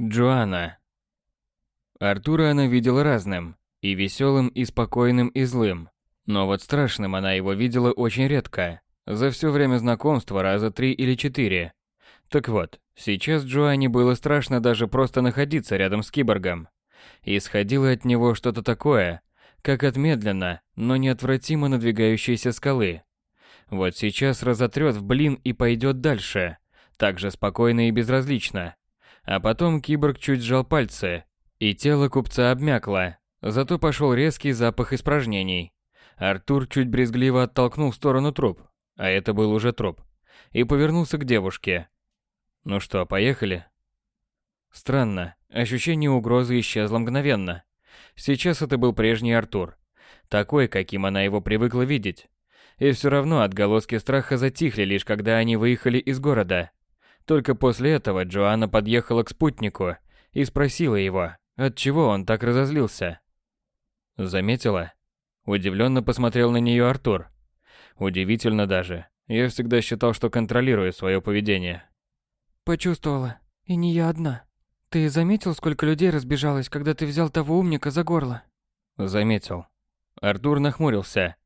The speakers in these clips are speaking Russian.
Джоанна. Артура она видела разным, и веселым, и спокойным, и злым. Но вот страшным она его видела очень редко, за все время знакомства раза три или четыре. Так вот, сейчас Джоанне было страшно даже просто находиться рядом с киборгом. Исходило от него что-то такое, как от медленно, но неотвратимо надвигающейся скалы. Вот сейчас разотрет в блин и пойдет дальше, так же спокойно и безразлично. А потом киборг чуть сжал пальцы, и тело купца обмякло, зато пошел резкий запах испражнений. Артур чуть брезгливо оттолкнул в сторону труп, а это был уже труп, и повернулся к девушке. «Ну что, поехали?» Странно, ощущение угрозы исчезло мгновенно. Сейчас это был прежний Артур, такой, каким она его привыкла видеть. И все равно отголоски страха затихли лишь когда они выехали из города. Только после этого Джоанна подъехала к спутнику и спросила его, от чего он так разозлился. Заметила? Удивленно посмотрел на нее Артур. Удивительно даже. Я всегда считал, что контролирую свое поведение. Почувствовала. И не я одна. Ты заметил, сколько людей разбежалось, когда ты взял того умника за горло? Заметил. Артур нахмурился.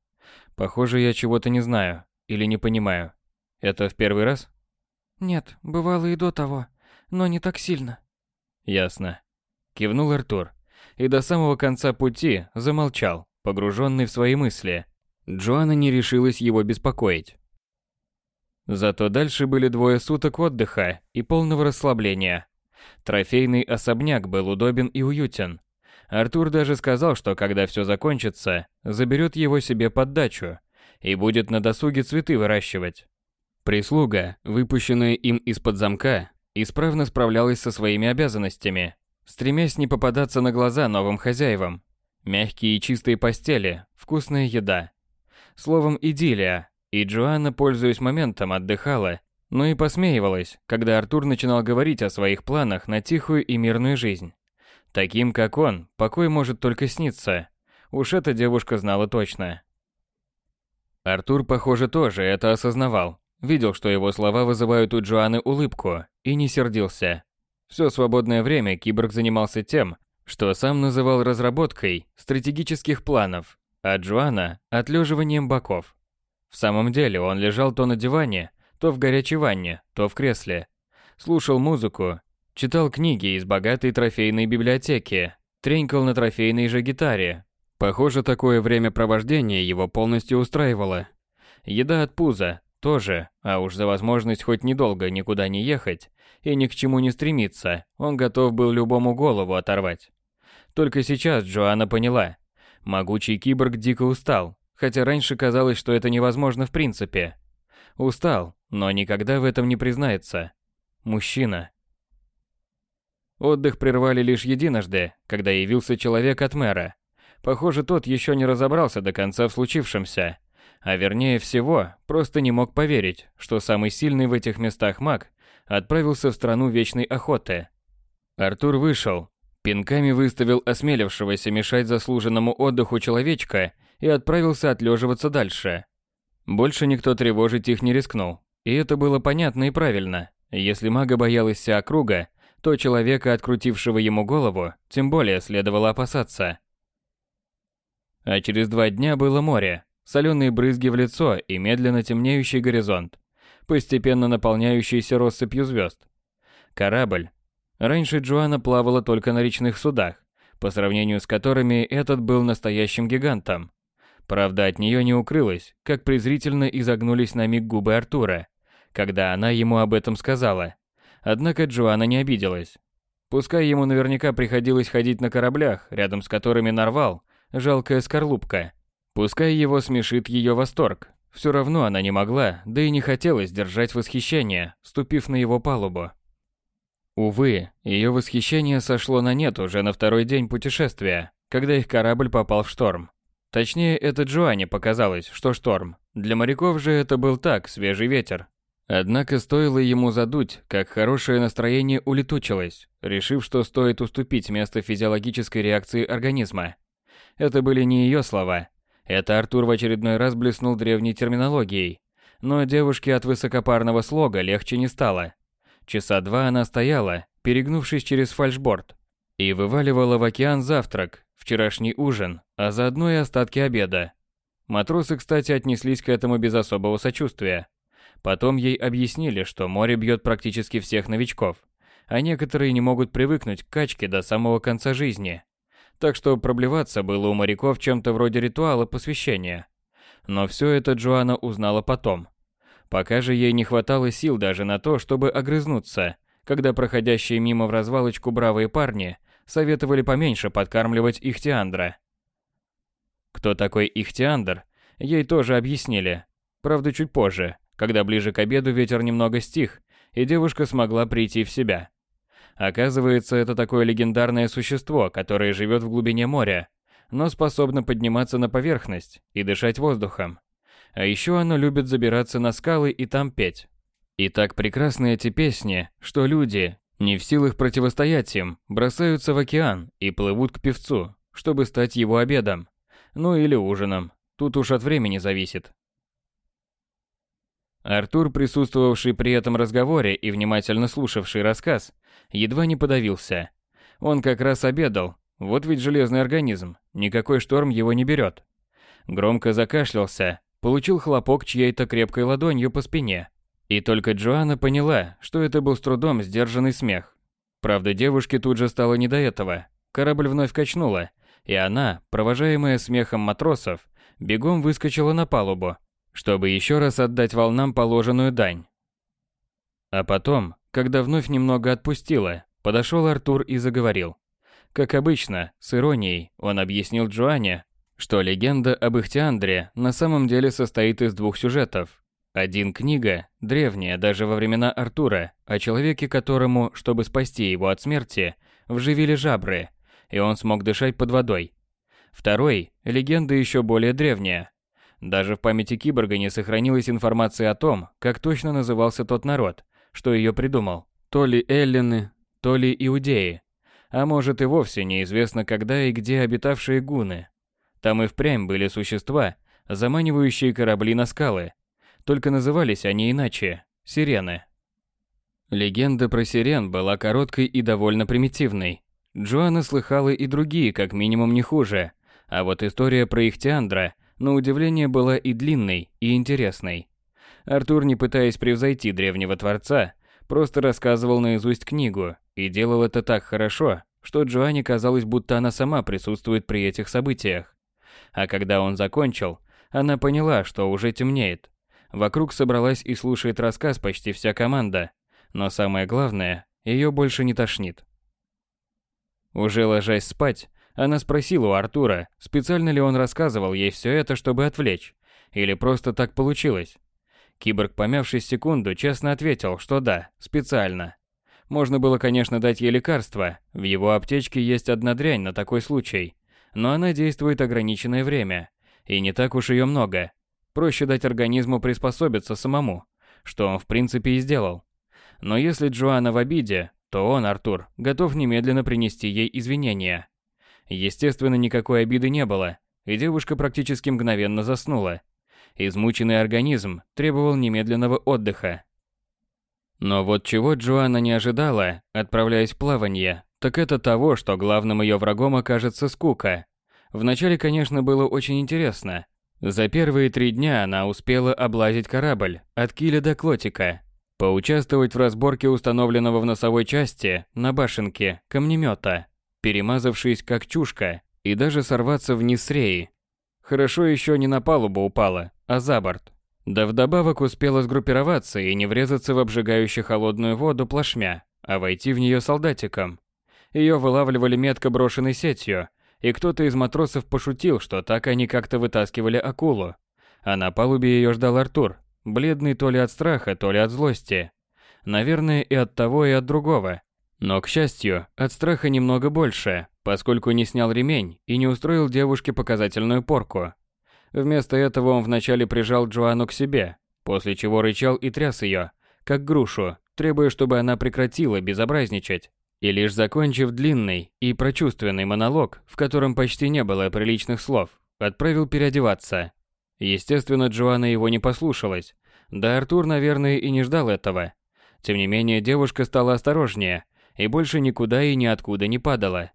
Похоже, я чего-то не знаю или не понимаю. Это в первый раз? Нет, бывало и до того, но не так сильно. Ясно. Кивнул Артур и до самого конца пути замолчал, погруженный в свои мысли. Джоанна не решилась его беспокоить. Зато дальше были двое суток отдыха и полного расслабления. Трофейный особняк был удобен и уютен. Артур даже сказал, что когда все закончится, заберет его себе под дачу и будет на досуге цветы выращивать. Прислуга, выпущенная им из-под замка, исправно справлялась со своими обязанностями, стремясь не попадаться на глаза новым хозяевам. Мягкие и чистые постели, вкусная еда. Словом, идиллия. И Джоанна, пользуясь моментом, отдыхала, но и посмеивалась, когда Артур начинал говорить о своих планах на тихую и мирную жизнь. Таким, как он, покой может только сниться. Уж эта девушка знала точно. Артур, похоже, тоже это осознавал. Видел, что его слова вызывают у Джоанны улыбку, и не сердился. Все свободное время киборг занимался тем, что сам называл разработкой стратегических планов, а Джоанна – отлеживанием боков. В самом деле он лежал то на диване, то в горячей ванне, то в кресле. Слушал музыку, читал книги из богатой трофейной библиотеки, тренькал на трофейной же гитаре. Похоже, такое времяпровождение его полностью устраивало. Еда от пуза, тоже, а уж за возможность хоть недолго никуда не ехать и ни к чему не стремиться, он готов был любому голову оторвать. Только сейчас Джоанна поняла. Могучий киборг дико устал, хотя раньше казалось, что это невозможно в принципе. Устал, но никогда в этом не признается. Мужчина. Отдых прервали лишь единожды, когда явился человек от мэра. Похоже, тот еще не разобрался до конца в случившемся – а вернее всего, просто не мог поверить, что самый сильный в этих местах маг отправился в страну вечной охоты. Артур вышел, пинками выставил осмелившегося мешать заслуженному отдыху человечка и отправился отлеживаться дальше. Больше никто тревожить их не рискнул, и это было понятно и правильно. Если мага боялась вся округа, то человека, открутившего ему голову, тем более следовало опасаться. А через два дня было море, соленые брызги в лицо и медленно темнеющий горизонт, постепенно наполняющийся россыпью звезд. Корабль. Раньше Джоанна плавала только на речных судах, по сравнению с которыми этот был настоящим гигантом. Правда, от нее не укрылось, как презрительно изогнулись на миг губы Артура, когда она ему об этом сказала. Однако Джоанна не обиделась. Пускай ему наверняка приходилось ходить на кораблях, рядом с которыми нарвал, жалкая скорлупка – Пускай его смешит ее восторг, все равно она не могла, да и не хотела сдержать восхищение, ступив на его палубу. Увы, ее восхищение сошло на нет уже на второй день путешествия, когда их корабль попал в шторм. Точнее, это Джоанне показалось, что шторм. Для моряков же это был так, свежий ветер. Однако стоило ему задуть, как хорошее настроение улетучилось, решив, что стоит уступить место физиологической реакции организма. Это были не ее слова, это Артур в очередной раз блеснул древней терминологией. Но девушке от высокопарного слога легче не стало. Часа два она стояла, перегнувшись через фальшборд, и вываливала в океан завтрак, вчерашний ужин, а заодно и остатки обеда. Матросы, кстати, отнеслись к этому без особого сочувствия. Потом ей объяснили, что море бьет практически всех новичков, а некоторые не могут привыкнуть к качке до самого конца жизни. Так что проблеваться было у моряков чем-то вроде ритуала посвящения. Но все это Джоанна узнала потом. Пока же ей не хватало сил даже на то, чтобы огрызнуться, когда проходящие мимо в развалочку бравые парни советовали поменьше подкармливать Ихтиандра. Кто такой Ихтиандр, ей тоже объяснили. Правда, чуть позже, когда ближе к обеду ветер немного стих, и девушка смогла прийти в себя. Оказывается, это такое легендарное существо, которое живет в глубине моря, но способно подниматься на поверхность и дышать воздухом. А еще оно любит забираться на скалы и там петь. И так прекрасны эти песни, что люди, не в силах противостоять им, бросаются в океан и плывут к певцу, чтобы стать его обедом. Ну или ужином. Тут уж от времени зависит. Артур, присутствовавший при этом разговоре и внимательно слушавший рассказ, едва не подавился. Он как раз обедал, вот ведь железный организм, никакой шторм его не берет. Громко закашлялся, получил хлопок чьей-то крепкой ладонью по спине. И только Джоанна поняла, что это был с трудом сдержанный смех. Правда, девушке тут же стало не до этого. Корабль вновь качнуло, и она, провожаемая смехом матросов, бегом выскочила на палубу, чтобы еще раз отдать волнам положенную дань. А потом, когда вновь немного отпустила, подошел Артур и заговорил. Как обычно, с иронией, он объяснил Джоанне, что легенда об Ихтиандре на самом деле состоит из двух сюжетов. Один книга, древняя даже во времена Артура, о человеке, которому, чтобы спасти его от смерти, вживили жабры, и он смог дышать под водой. Второй – легенда еще более древняя, даже в памяти киборга не сохранилась информация о том, как точно назывался тот народ, что ее придумал. То ли эллины, то ли иудеи. А может и вовсе неизвестно когда и где обитавшие гуны. Там и впрямь были существа, заманивающие корабли на скалы. Только назывались они иначе – сирены. Легенда про сирен была короткой и довольно примитивной. Джоанна слыхала и другие, как минимум, не хуже. А вот история про Ихтиандра на удивление была и длинной, и интересной. Артур, не пытаясь превзойти древнего творца, просто рассказывал наизусть книгу и делал это так хорошо, что Джоанне казалось, будто она сама присутствует при этих событиях. А когда он закончил, она поняла, что уже темнеет. Вокруг собралась и слушает рассказ почти вся команда, но самое главное, ее больше не тошнит. Уже ложась спать, она спросила у Артура, специально ли он рассказывал ей все это, чтобы отвлечь, или просто так получилось. Киборг, помявшись секунду, честно ответил, что да, специально. Можно было, конечно, дать ей лекарство, в его аптечке есть одна дрянь на такой случай, но она действует ограниченное время, и не так уж ее много. Проще дать организму приспособиться самому, что он в принципе и сделал. Но если Джоанна в обиде, то он, Артур, готов немедленно принести ей извинения. Естественно, никакой обиды не было, и девушка практически мгновенно заснула. Измученный организм требовал немедленного отдыха. Но вот чего Джоанна не ожидала, отправляясь в плавание, так это того, что главным ее врагом окажется скука. Вначале, конечно, было очень интересно. За первые три дня она успела облазить корабль от киля до клотика, поучаствовать в разборке установленного в носовой части на башенке камнемета, перемазавшись как чушка, и даже сорваться вниз с реи. Хорошо еще не на палубу упала, а за борт. Да вдобавок успела сгруппироваться и не врезаться в обжигающую холодную воду плашмя, а войти в нее солдатиком. Ее вылавливали метко брошенной сетью, и кто-то из матросов пошутил, что так они как-то вытаскивали акулу. А на палубе ее ждал Артур, бледный то ли от страха, то ли от злости. Наверное, и от того, и от другого. Но, к счастью, от страха немного больше, поскольку не снял ремень и не устроил девушке показательную порку. Вместо этого он вначале прижал Джоанну к себе, после чего рычал и тряс ее, как грушу, требуя, чтобы она прекратила безобразничать. И лишь закончив длинный и прочувственный монолог, в котором почти не было приличных слов, отправил переодеваться. Естественно, Джоанна его не послушалась. Да Артур, наверное, и не ждал этого. Тем не менее, девушка стала осторожнее и больше никуда и ниоткуда не падала.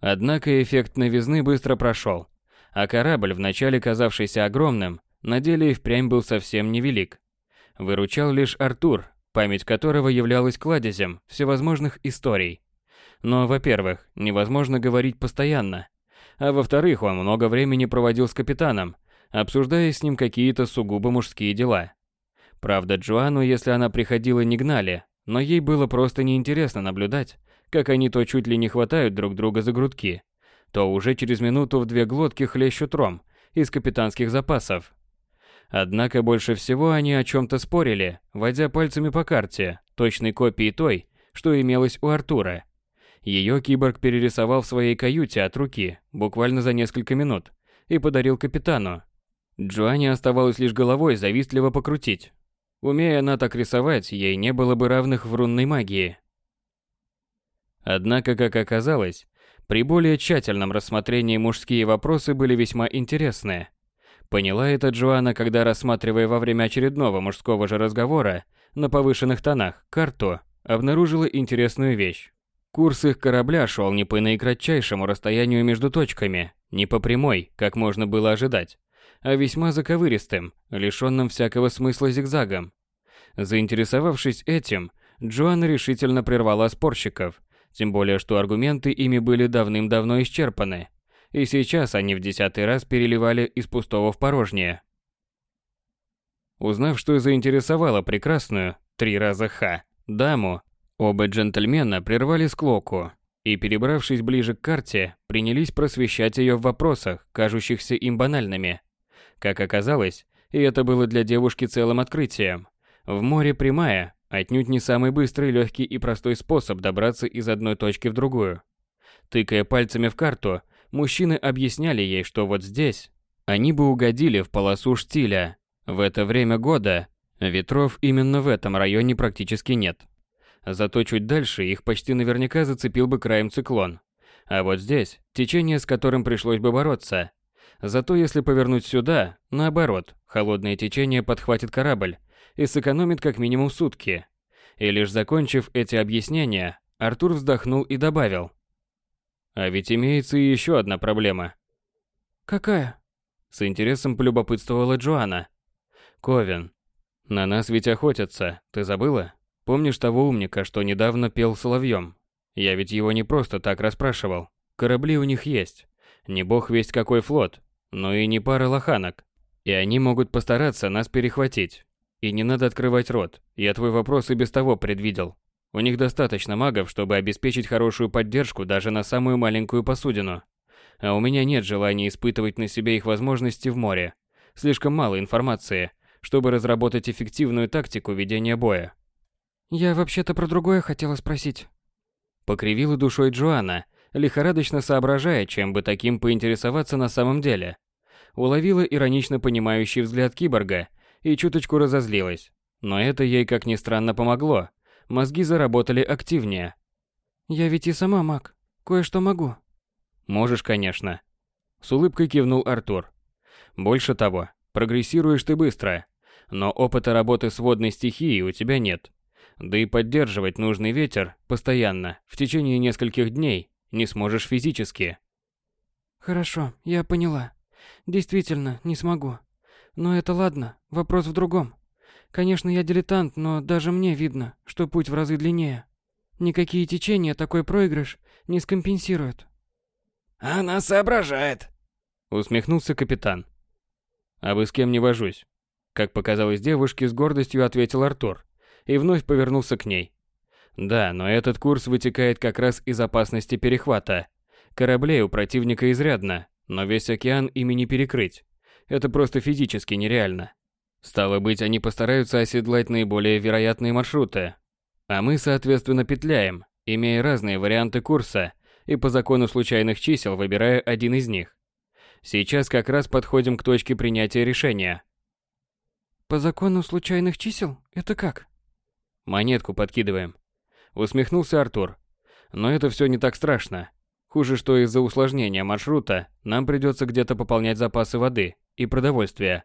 Однако эффект новизны быстро прошел, а корабль, вначале казавшийся огромным, на деле и впрямь был совсем невелик. Выручал лишь Артур, память которого являлась кладезем всевозможных историй. Но, во-первых, невозможно говорить постоянно, а во-вторых, он много времени проводил с капитаном, обсуждая с ним какие-то сугубо мужские дела. Правда, Джоанну, если она приходила, не гнали, но ей было просто неинтересно наблюдать, как они то чуть ли не хватают друг друга за грудки, то уже через минуту в две глотки хлещут ром из капитанских запасов. Однако больше всего они о чем-то спорили, водя пальцами по карте, точной копии той, что имелась у Артура. Ее киборг перерисовал в своей каюте от руки, буквально за несколько минут, и подарил капитану. Джоанне оставалось лишь головой завистливо покрутить. Умея она так рисовать, ей не было бы равных в рунной магии. Однако, как оказалось, при более тщательном рассмотрении мужские вопросы были весьма интересные. Поняла это Джоанна, когда, рассматривая во время очередного мужского же разговора на повышенных тонах карту, обнаружила интересную вещь. Курс их корабля шел не по наикратчайшему расстоянию между точками, не по прямой, как можно было ожидать, а весьма заковыристым, лишенным всякого смысла зигзагом. Заинтересовавшись этим, Джоанна решительно прервала спорщиков, тем более что аргументы ими были давным-давно исчерпаны, и сейчас они в десятый раз переливали из пустого в порожнее. Узнав, что заинтересовало прекрасную, три раза ха, даму, оба джентльмена прервали склоку и, перебравшись ближе к карте, принялись просвещать ее в вопросах, кажущихся им банальными. Как оказалось, и это было для девушки целым открытием, в море прямая, отнюдь не самый быстрый, легкий и простой способ добраться из одной точки в другую. Тыкая пальцами в карту, мужчины объясняли ей, что вот здесь они бы угодили в полосу штиля. В это время года ветров именно в этом районе практически нет. Зато чуть дальше их почти наверняка зацепил бы краем циклон. А вот здесь течение, с которым пришлось бы бороться. Зато если повернуть сюда, наоборот, холодное течение подхватит корабль и сэкономит как минимум сутки. И лишь закончив эти объяснения, Артур вздохнул и добавил. А ведь имеется и еще одна проблема. Какая? С интересом полюбопытствовала Джоанна. Ковен. На нас ведь охотятся, ты забыла? Помнишь того умника, что недавно пел соловьем? Я ведь его не просто так расспрашивал. Корабли у них есть. Не бог весть какой флот, но и не пара лоханок. И они могут постараться нас перехватить. И не надо открывать рот, я твой вопрос и без того предвидел. У них достаточно магов, чтобы обеспечить хорошую поддержку даже на самую маленькую посудину. А у меня нет желания испытывать на себе их возможности в море. Слишком мало информации, чтобы разработать эффективную тактику ведения боя. Я вообще-то про другое хотела спросить. Покривила душой Джоанна, лихорадочно соображая, чем бы таким поинтересоваться на самом деле. Уловила иронично понимающий взгляд киборга и чуточку разозлилась. Но это ей, как ни странно, помогло. Мозги заработали активнее. «Я ведь и сама маг. Кое-что могу». «Можешь, конечно». С улыбкой кивнул Артур. «Больше того, прогрессируешь ты быстро. Но опыта работы с водной стихией у тебя нет. Да и поддерживать нужный ветер постоянно, в течение нескольких дней, не сможешь физически». «Хорошо, я поняла. Действительно, не смогу. Но это ладно, вопрос в другом. Конечно, я дилетант, но даже мне видно, что путь в разы длиннее. Никакие течения такой проигрыш не скомпенсируют. Она соображает, усмехнулся капитан. А вы с кем не вожусь? Как показалось девушке, с гордостью ответил Артур и вновь повернулся к ней. Да, но этот курс вытекает как раз из опасности перехвата. Кораблей у противника изрядно, но весь океан ими не перекрыть. Это просто физически нереально. Стало быть, они постараются оседлать наиболее вероятные маршруты. А мы, соответственно, петляем, имея разные варианты курса и по закону случайных чисел выбирая один из них. Сейчас как раз подходим к точке принятия решения. По закону случайных чисел? Это как? Монетку подкидываем. Усмехнулся Артур. Но это все не так страшно. Хуже, что из-за усложнения маршрута нам придется где-то пополнять запасы воды и продовольствия.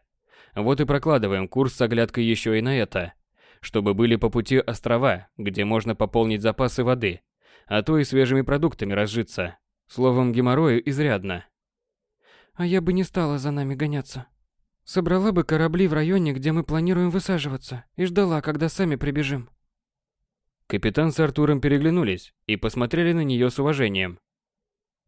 Вот и прокладываем курс с оглядкой еще и на это. чтобы были по пути острова, где можно пополнить запасы воды, а то и свежими продуктами разжиться. Словом, геморрою изрядно. А я бы не стала за нами гоняться. Собрала бы корабли в районе, где мы планируем высаживаться, и ждала, когда сами прибежим. Капитан с Артуром переглянулись и посмотрели на нее с уважением.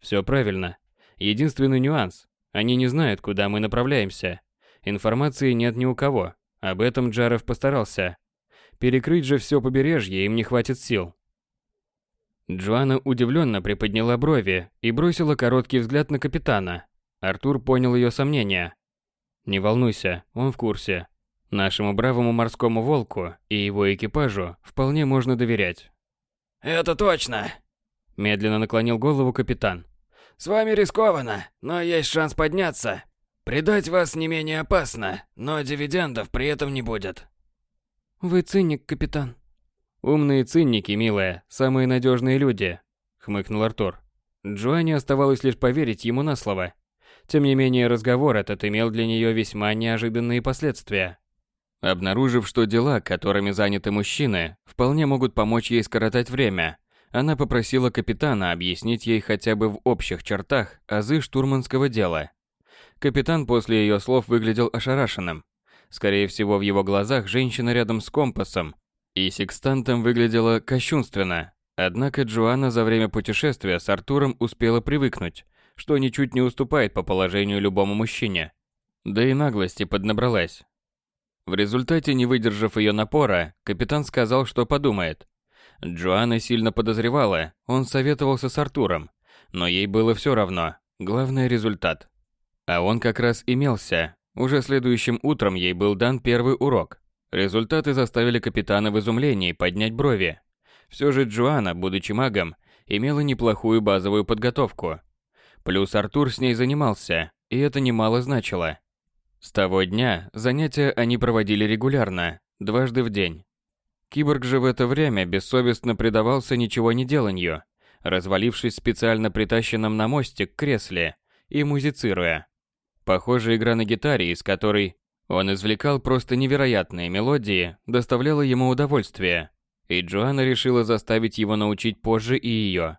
Все правильно. Единственный нюанс. Они не знают, куда мы направляемся. Информации нет ни у кого. Об этом Джаров постарался. Перекрыть же все побережье им не хватит сил. Джоанна удивленно приподняла брови и бросила короткий взгляд на капитана. Артур понял ее сомнения. «Не волнуйся, он в курсе. Нашему бравому морскому волку и его экипажу вполне можно доверять». «Это точно!» Медленно наклонил голову капитан. «С вами рискованно, но есть шанс подняться. Предать вас не менее опасно, но дивидендов при этом не будет». «Вы циник, капитан», «Умные цинники, милая, самые надежные люди», — хмыкнул Артур. Джоанне оставалось лишь поверить ему на слово. Тем не менее, разговор этот имел для нее весьма неожиданные последствия. Обнаружив, что дела, которыми заняты мужчины, вполне могут помочь ей скоротать время, она попросила капитана объяснить ей хотя бы в общих чертах азы штурманского дела. Капитан после ее слов выглядел ошарашенным. Скорее всего, в его глазах женщина рядом с компасом и секстантом выглядела кощунственно. Однако Джоанна за время путешествия с Артуром успела привыкнуть, что ничуть не уступает по положению любому мужчине. Да и наглости поднабралась. В результате, не выдержав ее напора, капитан сказал, что подумает. Джоанна сильно подозревала, он советовался с Артуром, но ей было все равно, главное результат. А он как раз имелся. Уже следующим утром ей был дан первый урок. Результаты заставили капитана в изумлении поднять брови. Все же Джоанна, будучи магом, имела неплохую базовую подготовку. Плюс Артур с ней занимался, и это немало значило. С того дня занятия они проводили регулярно, дважды в день. Киборг же в это время бессовестно предавался ничего не деланию, развалившись специально притащенном на мостик кресле и музицируя. Похоже, игра на гитаре, из которой он извлекал просто невероятные мелодии, доставляла ему удовольствие, и Джоанна решила заставить его научить позже и ее.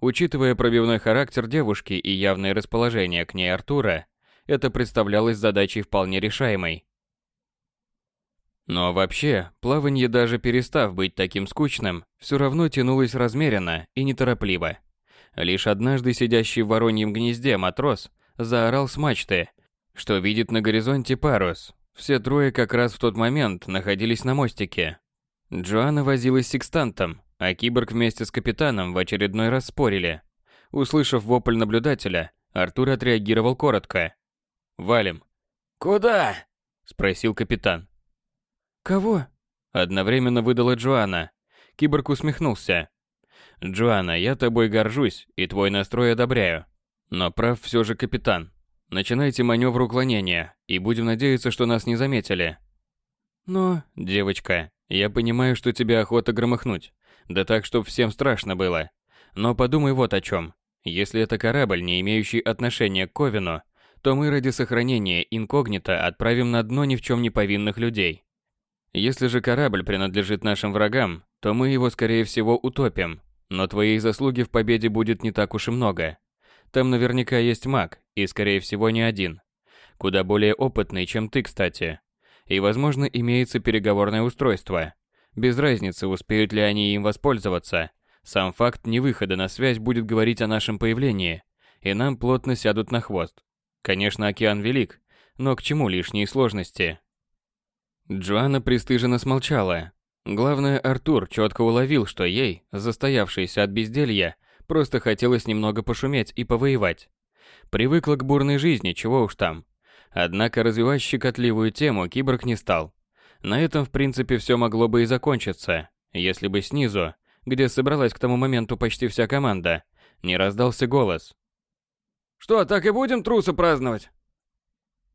Учитывая пробивной характер девушки и явное расположение к ней Артура, это представлялось задачей вполне решаемой. Но вообще, плавание даже перестав быть таким скучным, все равно тянулось размеренно и неторопливо. Лишь однажды сидящий в вороньем гнезде матрос заорал с мачты, что видит на горизонте парус. Все трое как раз в тот момент находились на мостике. Джоанна возилась с секстантом, а киборг вместе с капитаном в очередной раз спорили. Услышав вопль наблюдателя, Артур отреагировал коротко. «Валим». «Куда?» – спросил капитан. «Кого?» – одновременно выдала Джоанна. Киборг усмехнулся. «Джоанна, я тобой горжусь и твой настрой одобряю. Но прав все же капитан. Начинайте маневр уклонения, и будем надеяться, что нас не заметили. Но... Девочка, я понимаю, что тебе охота громыхнуть. Да так, чтоб всем страшно было. Но подумай вот о чем. Если это корабль, не имеющий отношения к Ковину, то мы ради сохранения инкогнито отправим на дно ни в чем не повинных людей. Если же корабль принадлежит нашим врагам, то мы его, скорее всего, утопим. Но твоей заслуги в победе будет не так уж и много. Там наверняка есть маг, и, скорее всего, не один. Куда более опытный, чем ты, кстати. И, возможно, имеется переговорное устройство. Без разницы, успеют ли они им воспользоваться. Сам факт невыхода на связь будет говорить о нашем появлении, и нам плотно сядут на хвост. Конечно, океан велик, но к чему лишние сложности? Джоанна пристыженно смолчала. Главное, Артур четко уловил, что ей, застоявшейся от безделья, Просто хотелось немного пошуметь и повоевать. Привыкла к бурной жизни, чего уж там. Однако развивать щекотливую тему киборг не стал. На этом, в принципе, все могло бы и закончиться, если бы снизу, где собралась к тому моменту почти вся команда, не раздался голос. «Что, так и будем трусы праздновать?»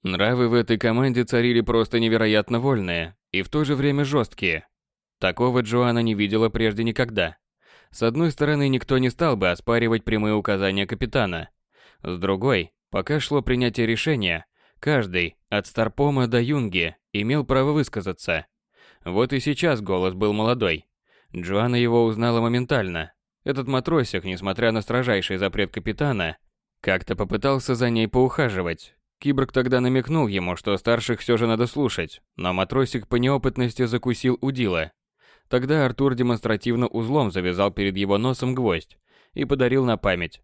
Нравы в этой команде царили просто невероятно вольные и в то же время жесткие. Такого Джоанна не видела прежде никогда. С одной стороны, никто не стал бы оспаривать прямые указания капитана. С другой, пока шло принятие решения, каждый, от Старпома до Юнги, имел право высказаться. Вот и сейчас голос был молодой. Джоанна его узнала моментально. Этот матросик, несмотря на строжайший запрет капитана, как-то попытался за ней поухаживать. Киборг тогда намекнул ему, что старших все же надо слушать, но матросик по неопытности закусил удила. Тогда Артур демонстративно узлом завязал перед его носом гвоздь и подарил на память.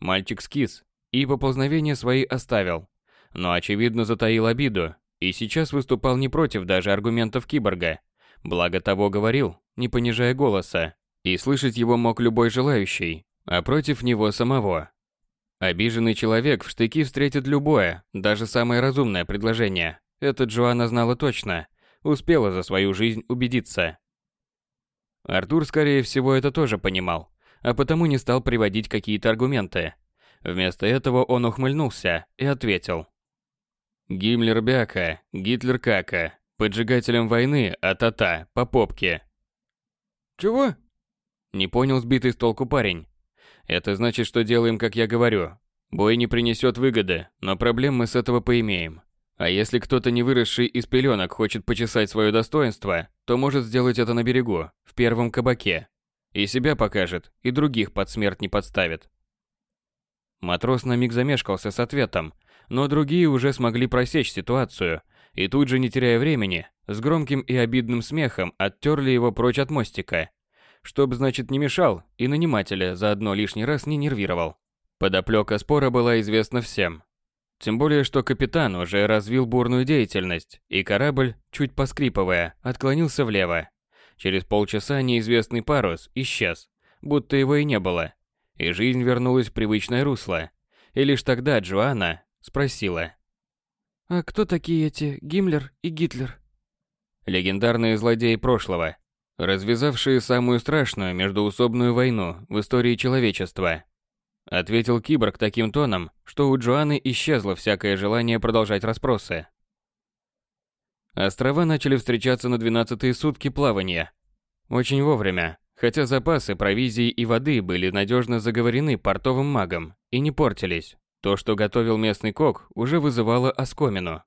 Мальчик скис и поползновения свои оставил, но очевидно затаил обиду и сейчас выступал не против даже аргументов киборга. Благо того говорил, не понижая голоса, и слышать его мог любой желающий, а против него самого. Обиженный человек в штыки встретит любое, даже самое разумное предложение. Это Джоанна знала точно, успела за свою жизнь убедиться. Артур, скорее всего, это тоже понимал, а потому не стал приводить какие-то аргументы. Вместо этого он ухмыльнулся и ответил. Гиммлер бяка, Гитлер кака, поджигателем войны а-та-та, по попке. Чего? Не понял сбитый с толку парень. Это значит, что делаем, как я говорю. Бой не принесет выгоды, но проблем мы с этого поимеем. А если кто-то не выросший из пеленок хочет почесать свое достоинство, то может сделать это на берегу, в первом кабаке. И себя покажет, и других под смерть не подставит. Матрос на миг замешкался с ответом, но другие уже смогли просечь ситуацию и тут же, не теряя времени, с громким и обидным смехом оттерли его прочь от мостика. Чтоб, значит, не мешал и нанимателя заодно лишний раз не нервировал. Подоплека спора была известна всем. Тем более, что капитан уже развил бурную деятельность, и корабль, чуть поскрипывая, отклонился влево. Через полчаса неизвестный парус исчез, будто его и не было, и жизнь вернулась в привычное русло. И лишь тогда Джоанна, Спросила. «А кто такие эти Гиммлер и Гитлер?» Легендарные злодеи прошлого, развязавшие самую страшную междуусобную войну в истории человечества. Ответил киборг таким тоном, что у Джоанны исчезло всякое желание продолжать расспросы. Острова начали встречаться на 12-е сутки плавания. Очень вовремя, хотя запасы провизии и воды были надежно заговорены портовым магом и не портились. То, что готовил местный кок, уже вызывало оскомину.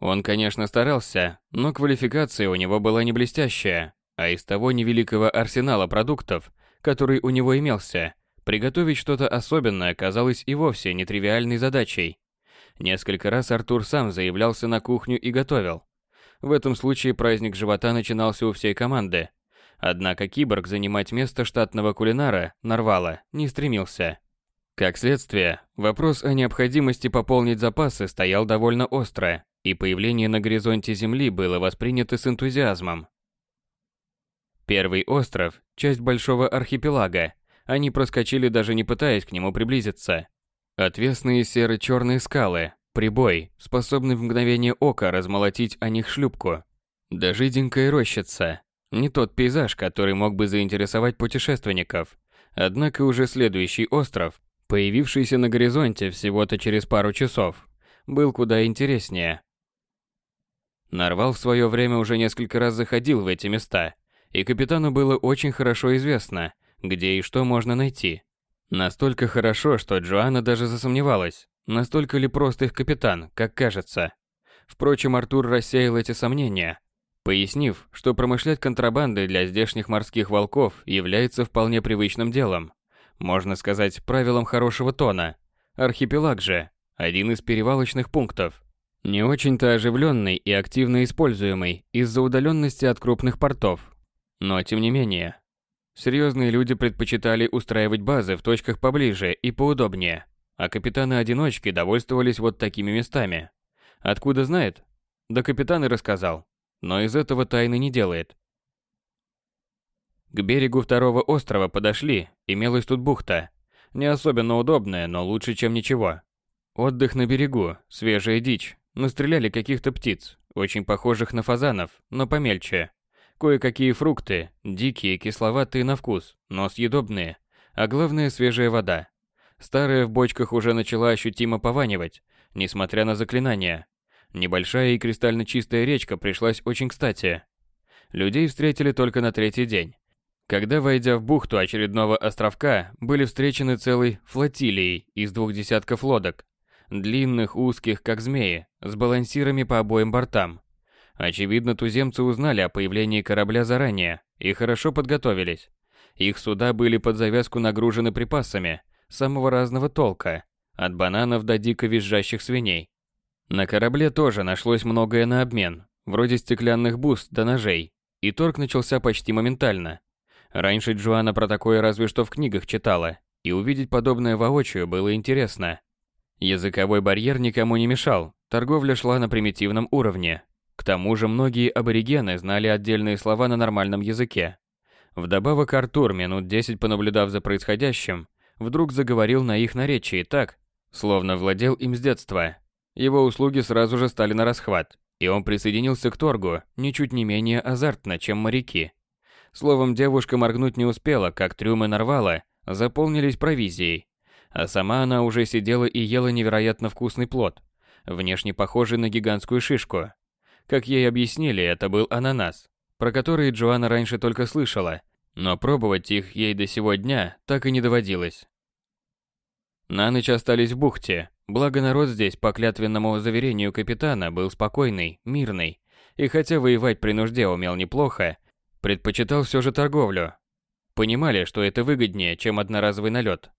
Он, конечно, старался, но квалификация у него была не блестящая, а из того невеликого арсенала продуктов, который у него имелся, приготовить что-то особенное казалось и вовсе нетривиальной задачей. Несколько раз Артур сам заявлялся на кухню и готовил. В этом случае праздник живота начинался у всей команды. Однако киборг занимать место штатного кулинара Нарвала не стремился. Как следствие, вопрос о необходимости пополнить запасы стоял довольно остро, и появление на горизонте Земли было воспринято с энтузиазмом. Первый остров – часть большого архипелага. Они проскочили, даже не пытаясь к нему приблизиться. Отвесные серо-черные скалы, прибой, способный в мгновение ока размолотить о них шлюпку. Да жиденькая рощица. Не тот пейзаж, который мог бы заинтересовать путешественников. Однако уже следующий остров появившийся на горизонте всего-то через пару часов, был куда интереснее. Нарвал в свое время уже несколько раз заходил в эти места, и капитану было очень хорошо известно, где и что можно найти. Настолько хорошо, что Джоанна даже засомневалась, настолько ли прост их капитан, как кажется. Впрочем, Артур рассеял эти сомнения, пояснив, что промышлять контрабандой для здешних морских волков является вполне привычным делом. Можно сказать, правилом хорошего тона. Архипелаг же – один из перевалочных пунктов. Не очень-то оживленный и активно используемый из-за удаленности от крупных портов. Но тем не менее. Серьезные люди предпочитали устраивать базы в точках поближе и поудобнее, а капитаны-одиночки довольствовались вот такими местами. Откуда знает? Да капитан и рассказал. Но из этого тайны не делает. К берегу второго острова подошли, имелась тут бухта. Не особенно удобная, но лучше, чем ничего. Отдых на берегу, свежая дичь. Настреляли каких-то птиц, очень похожих на фазанов, но помельче. Кое-какие фрукты, дикие, кисловатые на вкус, но съедобные. А главное, свежая вода. Старая в бочках уже начала ощутимо пованивать, несмотря на заклинания. Небольшая и кристально чистая речка пришлась очень кстати. Людей встретили только на третий день когда, войдя в бухту очередного островка, были встречены целой флотилией из двух десятков лодок, длинных, узких, как змеи, с балансирами по обоим бортам. Очевидно, туземцы узнали о появлении корабля заранее и хорошо подготовились. Их суда были под завязку нагружены припасами самого разного толка, от бананов до дико визжащих свиней. На корабле тоже нашлось многое на обмен, вроде стеклянных бус до ножей, и торг начался почти моментально. Раньше Джоанна про такое разве что в книгах читала, и увидеть подобное воочию было интересно. Языковой барьер никому не мешал, торговля шла на примитивном уровне. К тому же многие аборигены знали отдельные слова на нормальном языке. Вдобавок Артур, минут десять понаблюдав за происходящим, вдруг заговорил на их наречии так, словно владел им с детства. Его услуги сразу же стали на расхват, и он присоединился к торгу ничуть не менее азартно, чем моряки. Словом, девушка моргнуть не успела, как трюмы нарвала, заполнились провизией. А сама она уже сидела и ела невероятно вкусный плод, внешне похожий на гигантскую шишку. Как ей объяснили, это был ананас, про который Джоанна раньше только слышала, но пробовать их ей до сего дня так и не доводилось. На ночь остались в бухте, благо народ здесь, по клятвенному заверению капитана, был спокойный, мирный, и хотя воевать при нужде умел неплохо, предпочитал все же торговлю. Понимали, что это выгоднее, чем одноразовый налет.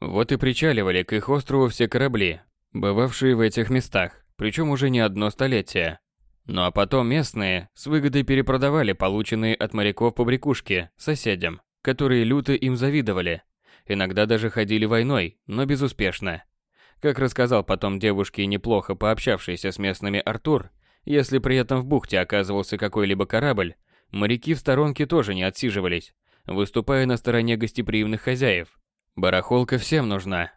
Вот и причаливали к их острову все корабли, бывавшие в этих местах, причем уже не одно столетие. Ну а потом местные с выгодой перепродавали полученные от моряков побрякушки соседям, которые люто им завидовали. Иногда даже ходили войной, но безуспешно. Как рассказал потом девушке неплохо пообщавшийся с местными Артур, если при этом в бухте оказывался какой-либо корабль, моряки в сторонке тоже не отсиживались, выступая на стороне гостеприимных хозяев. Барахолка всем нужна.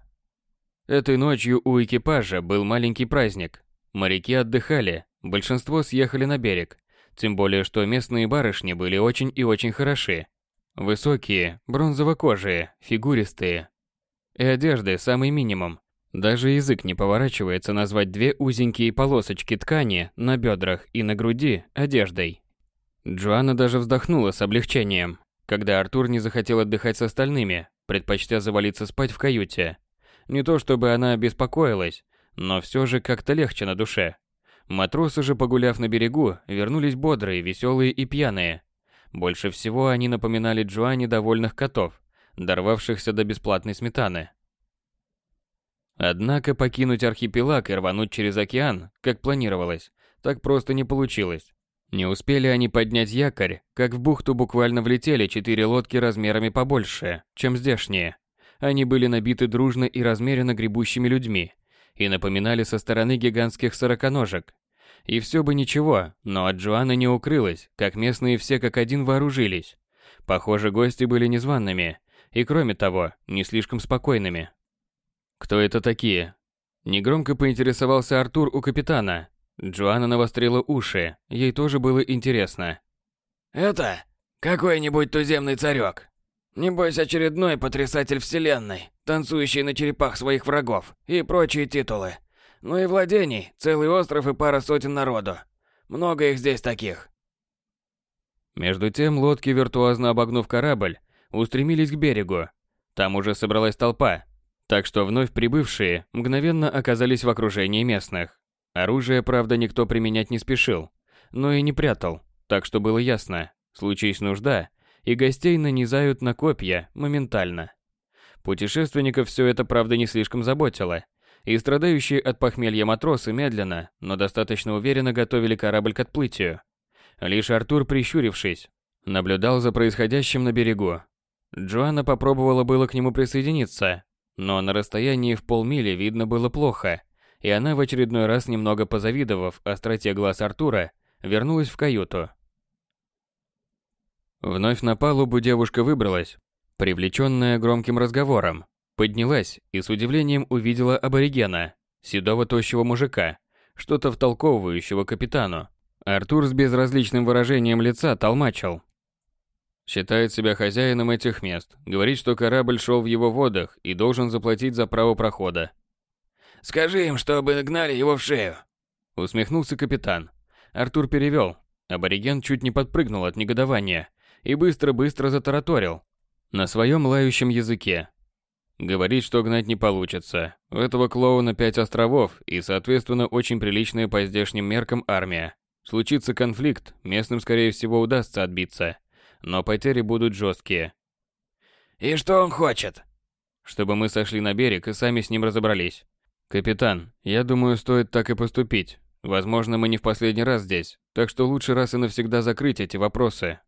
Этой ночью у экипажа был маленький праздник. Моряки отдыхали, большинство съехали на берег, тем более что местные барышни были очень и очень хороши. Высокие, бронзово-кожие, фигуристые. И одежды самый минимум. Даже язык не поворачивается назвать две узенькие полосочки ткани на бедрах и на груди одеждой. Джоанна даже вздохнула с облегчением, когда Артур не захотел отдыхать с остальными, предпочтя завалиться спать в каюте. Не то чтобы она беспокоилась, но все же как-то легче на душе. Матросы же, погуляв на берегу, вернулись бодрые, веселые и пьяные. Больше всего они напоминали Джоанне довольных котов, дорвавшихся до бесплатной сметаны. Однако покинуть архипелаг и рвануть через океан, как планировалось, так просто не получилось. Не успели они поднять якорь, как в бухту буквально влетели четыре лодки размерами побольше, чем здешние. Они были набиты дружно и размеренно гребущими людьми и напоминали со стороны гигантских сороконожек. И все бы ничего, но от Джоанны не укрылось, как местные все как один вооружились. Похоже, гости были незваными, и кроме того, не слишком спокойными. «Кто это такие?» Негромко поинтересовался Артур у капитана. Джоанна навострила уши, ей тоже было интересно. «Это какой-нибудь туземный царек. Небось очередной потрясатель вселенной, танцующий на черепах своих врагов и прочие титулы. Ну и владений, целый остров и пара сотен народу. Много их здесь таких. Между тем лодки, виртуозно обогнув корабль, устремились к берегу. Там уже собралась толпа, так что вновь прибывшие мгновенно оказались в окружении местных. Оружие, правда, никто применять не спешил, но и не прятал, так что было ясно, случись нужда, и гостей нанизают на копья моментально. Путешественников все это, правда, не слишком заботило, и страдающие от похмелья матросы медленно, но достаточно уверенно готовили корабль к отплытию. Лишь Артур, прищурившись, наблюдал за происходящим на берегу. Джоанна попробовала было к нему присоединиться, но на расстоянии в полмили видно было плохо, и она в очередной раз, немного позавидовав остроте глаз Артура, вернулась в каюту. Вновь на палубу девушка выбралась, привлеченная громким разговором, Поднялась и с удивлением увидела аборигена, седого тощего мужика, что-то втолковывающего капитану. Артур с безразличным выражением лица толмачил. Считает себя хозяином этих мест, говорит, что корабль шел в его водах и должен заплатить за право прохода. «Скажи им, чтобы гнали его в шею», — усмехнулся капитан. Артур перевел. Абориген чуть не подпрыгнул от негодования и быстро-быстро затараторил на своем лающем языке, Говорит, что гнать не получится. У этого клоуна пять островов и, соответственно, очень приличная по здешним меркам армия. Случится конфликт, местным, скорее всего, удастся отбиться, но потери будут жесткие. «И что он хочет?» Чтобы мы сошли на берег и сами с ним разобрались. Капитан, я думаю, стоит так и поступить. Возможно, мы не в последний раз здесь, так что лучше раз и навсегда закрыть эти вопросы.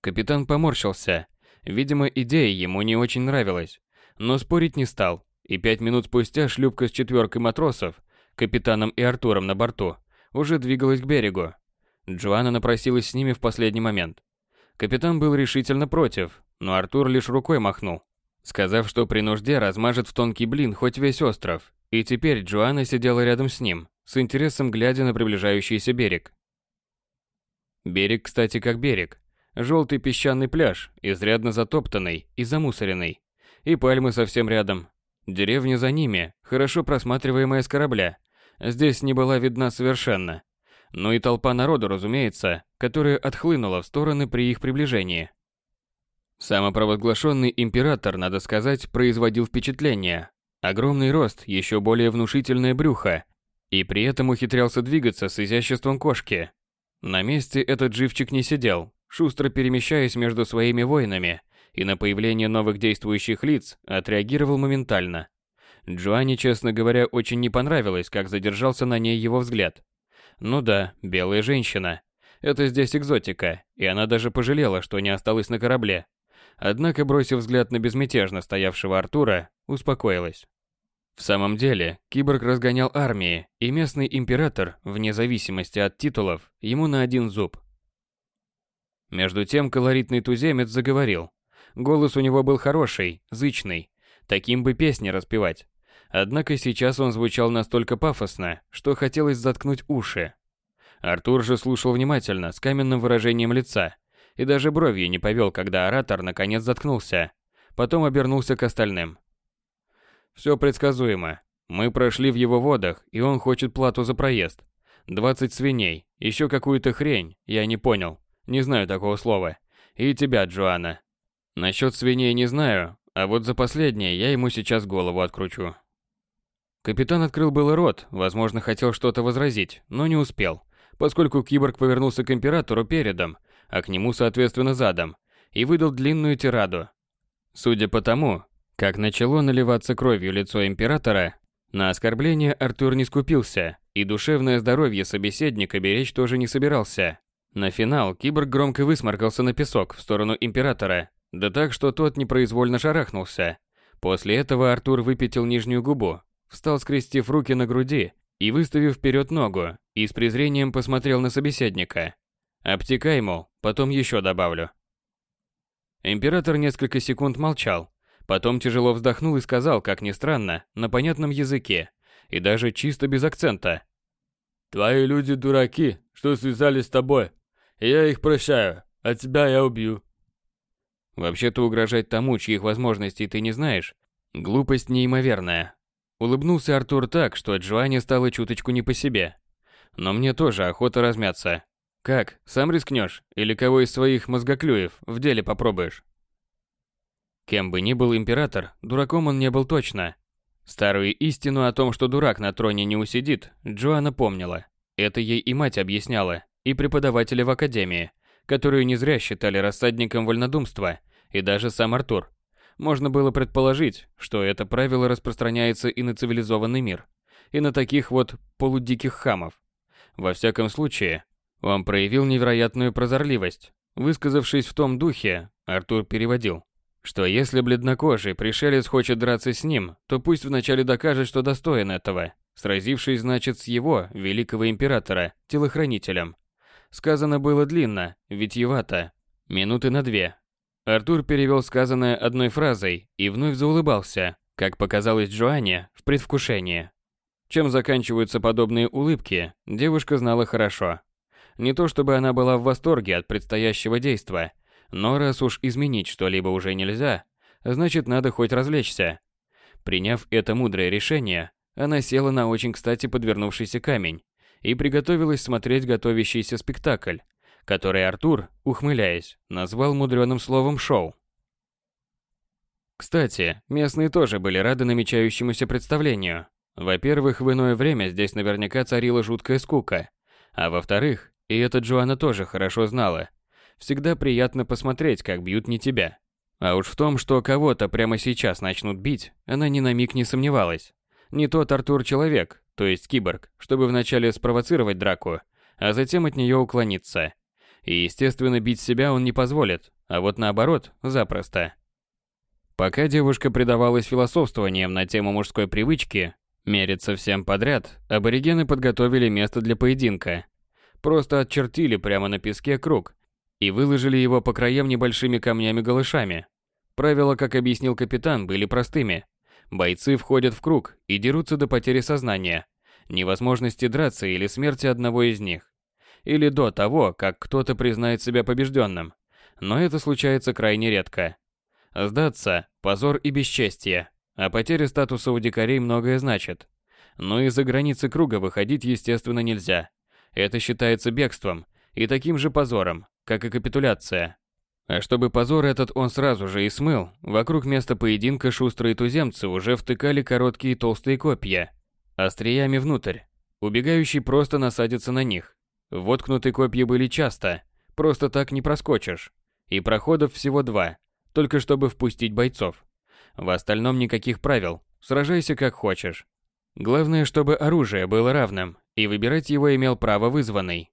Капитан поморщился. Видимо, идея ему не очень нравилась, но спорить не стал, и пять минут спустя шлюпка с четверкой матросов, капитаном и Артуром на борту, уже двигалась к берегу. Джоанна напросилась с ними в последний момент. Капитан был решительно против, но Артур лишь рукой махнул, сказав, что при нужде размажет в тонкий блин хоть весь остров. И теперь Джоанна сидела рядом с ним, с интересом глядя на приближающийся берег. Берег, кстати, как берег. Желтый песчаный пляж, изрядно затоптанный и замусоренный. И пальмы совсем рядом. Деревня за ними, хорошо просматриваемая с корабля. Здесь не была видна совершенно. Ну и толпа народу, разумеется, которая отхлынула в стороны при их приближении. Самопровозглашенный император, надо сказать, производил впечатление. Огромный рост, еще более внушительное брюхо, и при этом ухитрялся двигаться с изяществом кошки. На месте этот живчик не сидел, шустро перемещаясь между своими воинами, и на появление новых действующих лиц отреагировал моментально. Джоанне, честно говоря, очень не понравилось, как задержался на ней его взгляд. Ну да, белая женщина. Это здесь экзотика, и она даже пожалела, что не осталась на корабле. Однако, бросив взгляд на безмятежно стоявшего Артура, успокоилась. В самом деле, киборг разгонял армии, и местный император, вне зависимости от титулов, ему на один зуб. Между тем колоритный туземец заговорил. Голос у него был хороший, зычный, таким бы песни распевать. Однако сейчас он звучал настолько пафосно, что хотелось заткнуть уши. Артур же слушал внимательно, с каменным выражением лица, и даже бровью не повел, когда оратор наконец заткнулся. Потом обернулся к остальным. Все предсказуемо. Мы прошли в его водах, и он хочет плату за проезд. 20 свиней, еще какую-то хрень, я не понял. Не знаю такого слова. И тебя, Джоанна. Насчет свиней не знаю, а вот за последнее я ему сейчас голову откручу. Капитан открыл было рот, возможно, хотел что-то возразить, но не успел, поскольку киборг повернулся к императору передом, а к нему, соответственно, задом, и выдал длинную тираду. Судя по тому, как начало наливаться кровью лицо императора, на оскорбление Артур не скупился, и душевное здоровье собеседника беречь тоже не собирался. На финал киборг громко высморкался на песок в сторону императора, да так, что тот непроизвольно шарахнулся. После этого Артур выпятил нижнюю губу, встал, скрестив руки на груди и выставив вперед ногу, и с презрением посмотрел на собеседника. «Обтекай, мол, потом еще добавлю». Император несколько секунд молчал, Потом тяжело вздохнул и сказал, как ни странно, на понятном языке, и даже чисто без акцента. «Твои люди дураки, что связались с тобой. Я их прощаю, а тебя я убью». Вообще-то угрожать тому, чьих возможностей ты не знаешь, глупость неимоверная. Улыбнулся Артур так, что Джоанне стало чуточку не по себе. Но мне тоже охота размяться. Как, сам рискнешь? Или кого из своих мозгоклюев в деле попробуешь? Кем бы ни был император, дураком он не был точно. Старую истину о том, что дурак на троне не усидит, Джоанна помнила. Это ей и мать объясняла, и преподаватели в академии, которую не зря считали рассадником вольнодумства, и даже сам Артур. Можно было предположить, что это правило распространяется и на цивилизованный мир, и на таких вот полудиких хамов. Во всяком случае, он проявил невероятную прозорливость. Высказавшись в том духе, Артур переводил что если бледнокожий пришелец хочет драться с ним, то пусть вначале докажет, что достоин этого, сразившись, значит, с его, великого императора, телохранителем. Сказано было длинно, витьевато, минуты на две. Артур перевел сказанное одной фразой и вновь заулыбался, как показалось Джоанне, в предвкушении. Чем заканчиваются подобные улыбки, девушка знала хорошо. Не то чтобы она была в восторге от предстоящего действа, но раз уж изменить что-либо уже нельзя, значит надо хоть развлечься. Приняв это мудрое решение, она села на очень кстати подвернувшийся камень и приготовилась смотреть готовящийся спектакль, который Артур, ухмыляясь, назвал мудреным словом «шоу». Кстати, местные тоже были рады намечающемуся представлению. Во-первых, в иное время здесь наверняка царила жуткая скука, А во-вторых, и это Джоанна тоже хорошо знала, всегда приятно посмотреть, как бьют не тебя. А уж в том, что кого-то прямо сейчас начнут бить, она ни на миг не сомневалась. Не тот Артур человек, то есть киборг, чтобы вначале спровоцировать драку, а затем от нее уклониться. И, естественно, бить себя он не позволит, а вот наоборот, запросто. Пока девушка предавалась философствованиям на тему мужской привычки, мериться всем подряд, аборигены подготовили место для поединка. Просто отчертили прямо на песке круг и выложили его по краям небольшими камнями-галышами. Правила, как объяснил капитан, были простыми. Бойцы входят в круг и дерутся до потери сознания, невозможности драться или смерти одного из них. Или до того, как кто-то признает себя побежденным. Но это случается крайне редко. Сдаться – позор и бесчестие, а потеря статуса у дикарей многое значит. Но из-за границы круга выходить, естественно, нельзя. Это считается бегством и таким же позором, как и капитуляция. А чтобы позор этот он сразу же и смыл, вокруг места поединка шустрые туземцы уже втыкали короткие толстые копья, остриями внутрь. Убегающий просто насадится на них. Воткнутые копья были часто, просто так не проскочишь. И проходов всего два, только чтобы впустить бойцов. В остальном никаких правил, сражайся как хочешь. Главное, чтобы оружие было равным, и выбирать его имел право вызванный.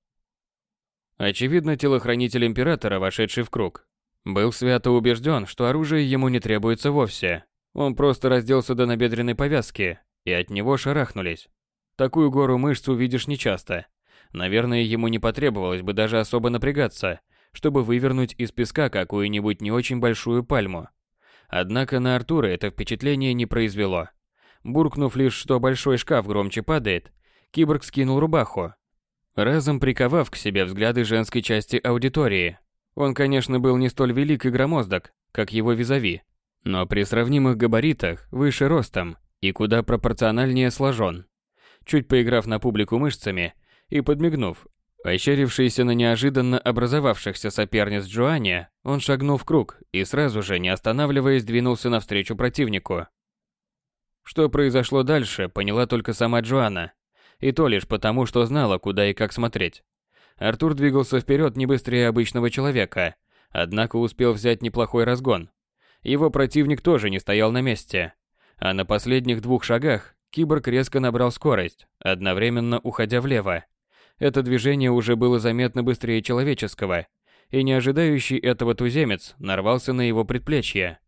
Очевидно, телохранитель императора, вошедший в круг, был свято убежден, что оружие ему не требуется вовсе. Он просто разделся до набедренной повязки, и от него шарахнулись. Такую гору мышц увидишь нечасто. Наверное, ему не потребовалось бы даже особо напрягаться, чтобы вывернуть из песка какую-нибудь не очень большую пальму. Однако на Артура это впечатление не произвело. Буркнув лишь, что большой шкаф громче падает, киборг скинул рубаху, разом приковав к себе взгляды женской части аудитории. Он, конечно, был не столь велик и громоздок, как его визави, но при сравнимых габаритах выше ростом и куда пропорциональнее сложен. Чуть поиграв на публику мышцами и подмигнув, Ощерившийся на неожиданно образовавшихся соперниц Джоанне, он шагнул в круг и сразу же, не останавливаясь, двинулся навстречу противнику. Что произошло дальше, поняла только сама Джоанна. И то лишь потому, что знала, куда и как смотреть. Артур двигался вперед не быстрее обычного человека, однако успел взять неплохой разгон. Его противник тоже не стоял на месте. А на последних двух шагах киборг резко набрал скорость, одновременно уходя влево. Это движение уже было заметно быстрее человеческого, и не ожидающий этого туземец нарвался на его предплечье.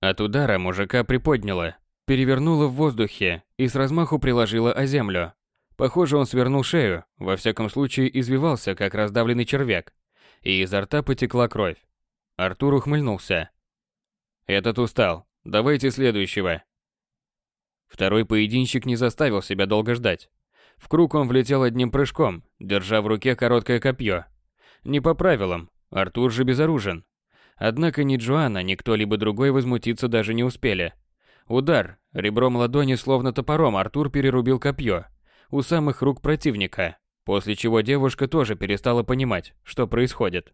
От удара мужика приподняло, перевернуло в воздухе и с размаху приложило о землю. Похоже, он свернул шею, во всяком случае извивался, как раздавленный червяк, и изо рта потекла кровь. Артур ухмыльнулся. «Этот устал. Давайте следующего». Второй поединщик не заставил себя долго ждать. В круг он влетел одним прыжком, держа в руке короткое копье. Не по правилам, Артур же безоружен. Однако ни Джоанна, ни кто-либо другой возмутиться даже не успели. Удар, ребром ладони словно топором Артур перерубил копье у самых рук противника, после чего девушка тоже перестала понимать, что происходит.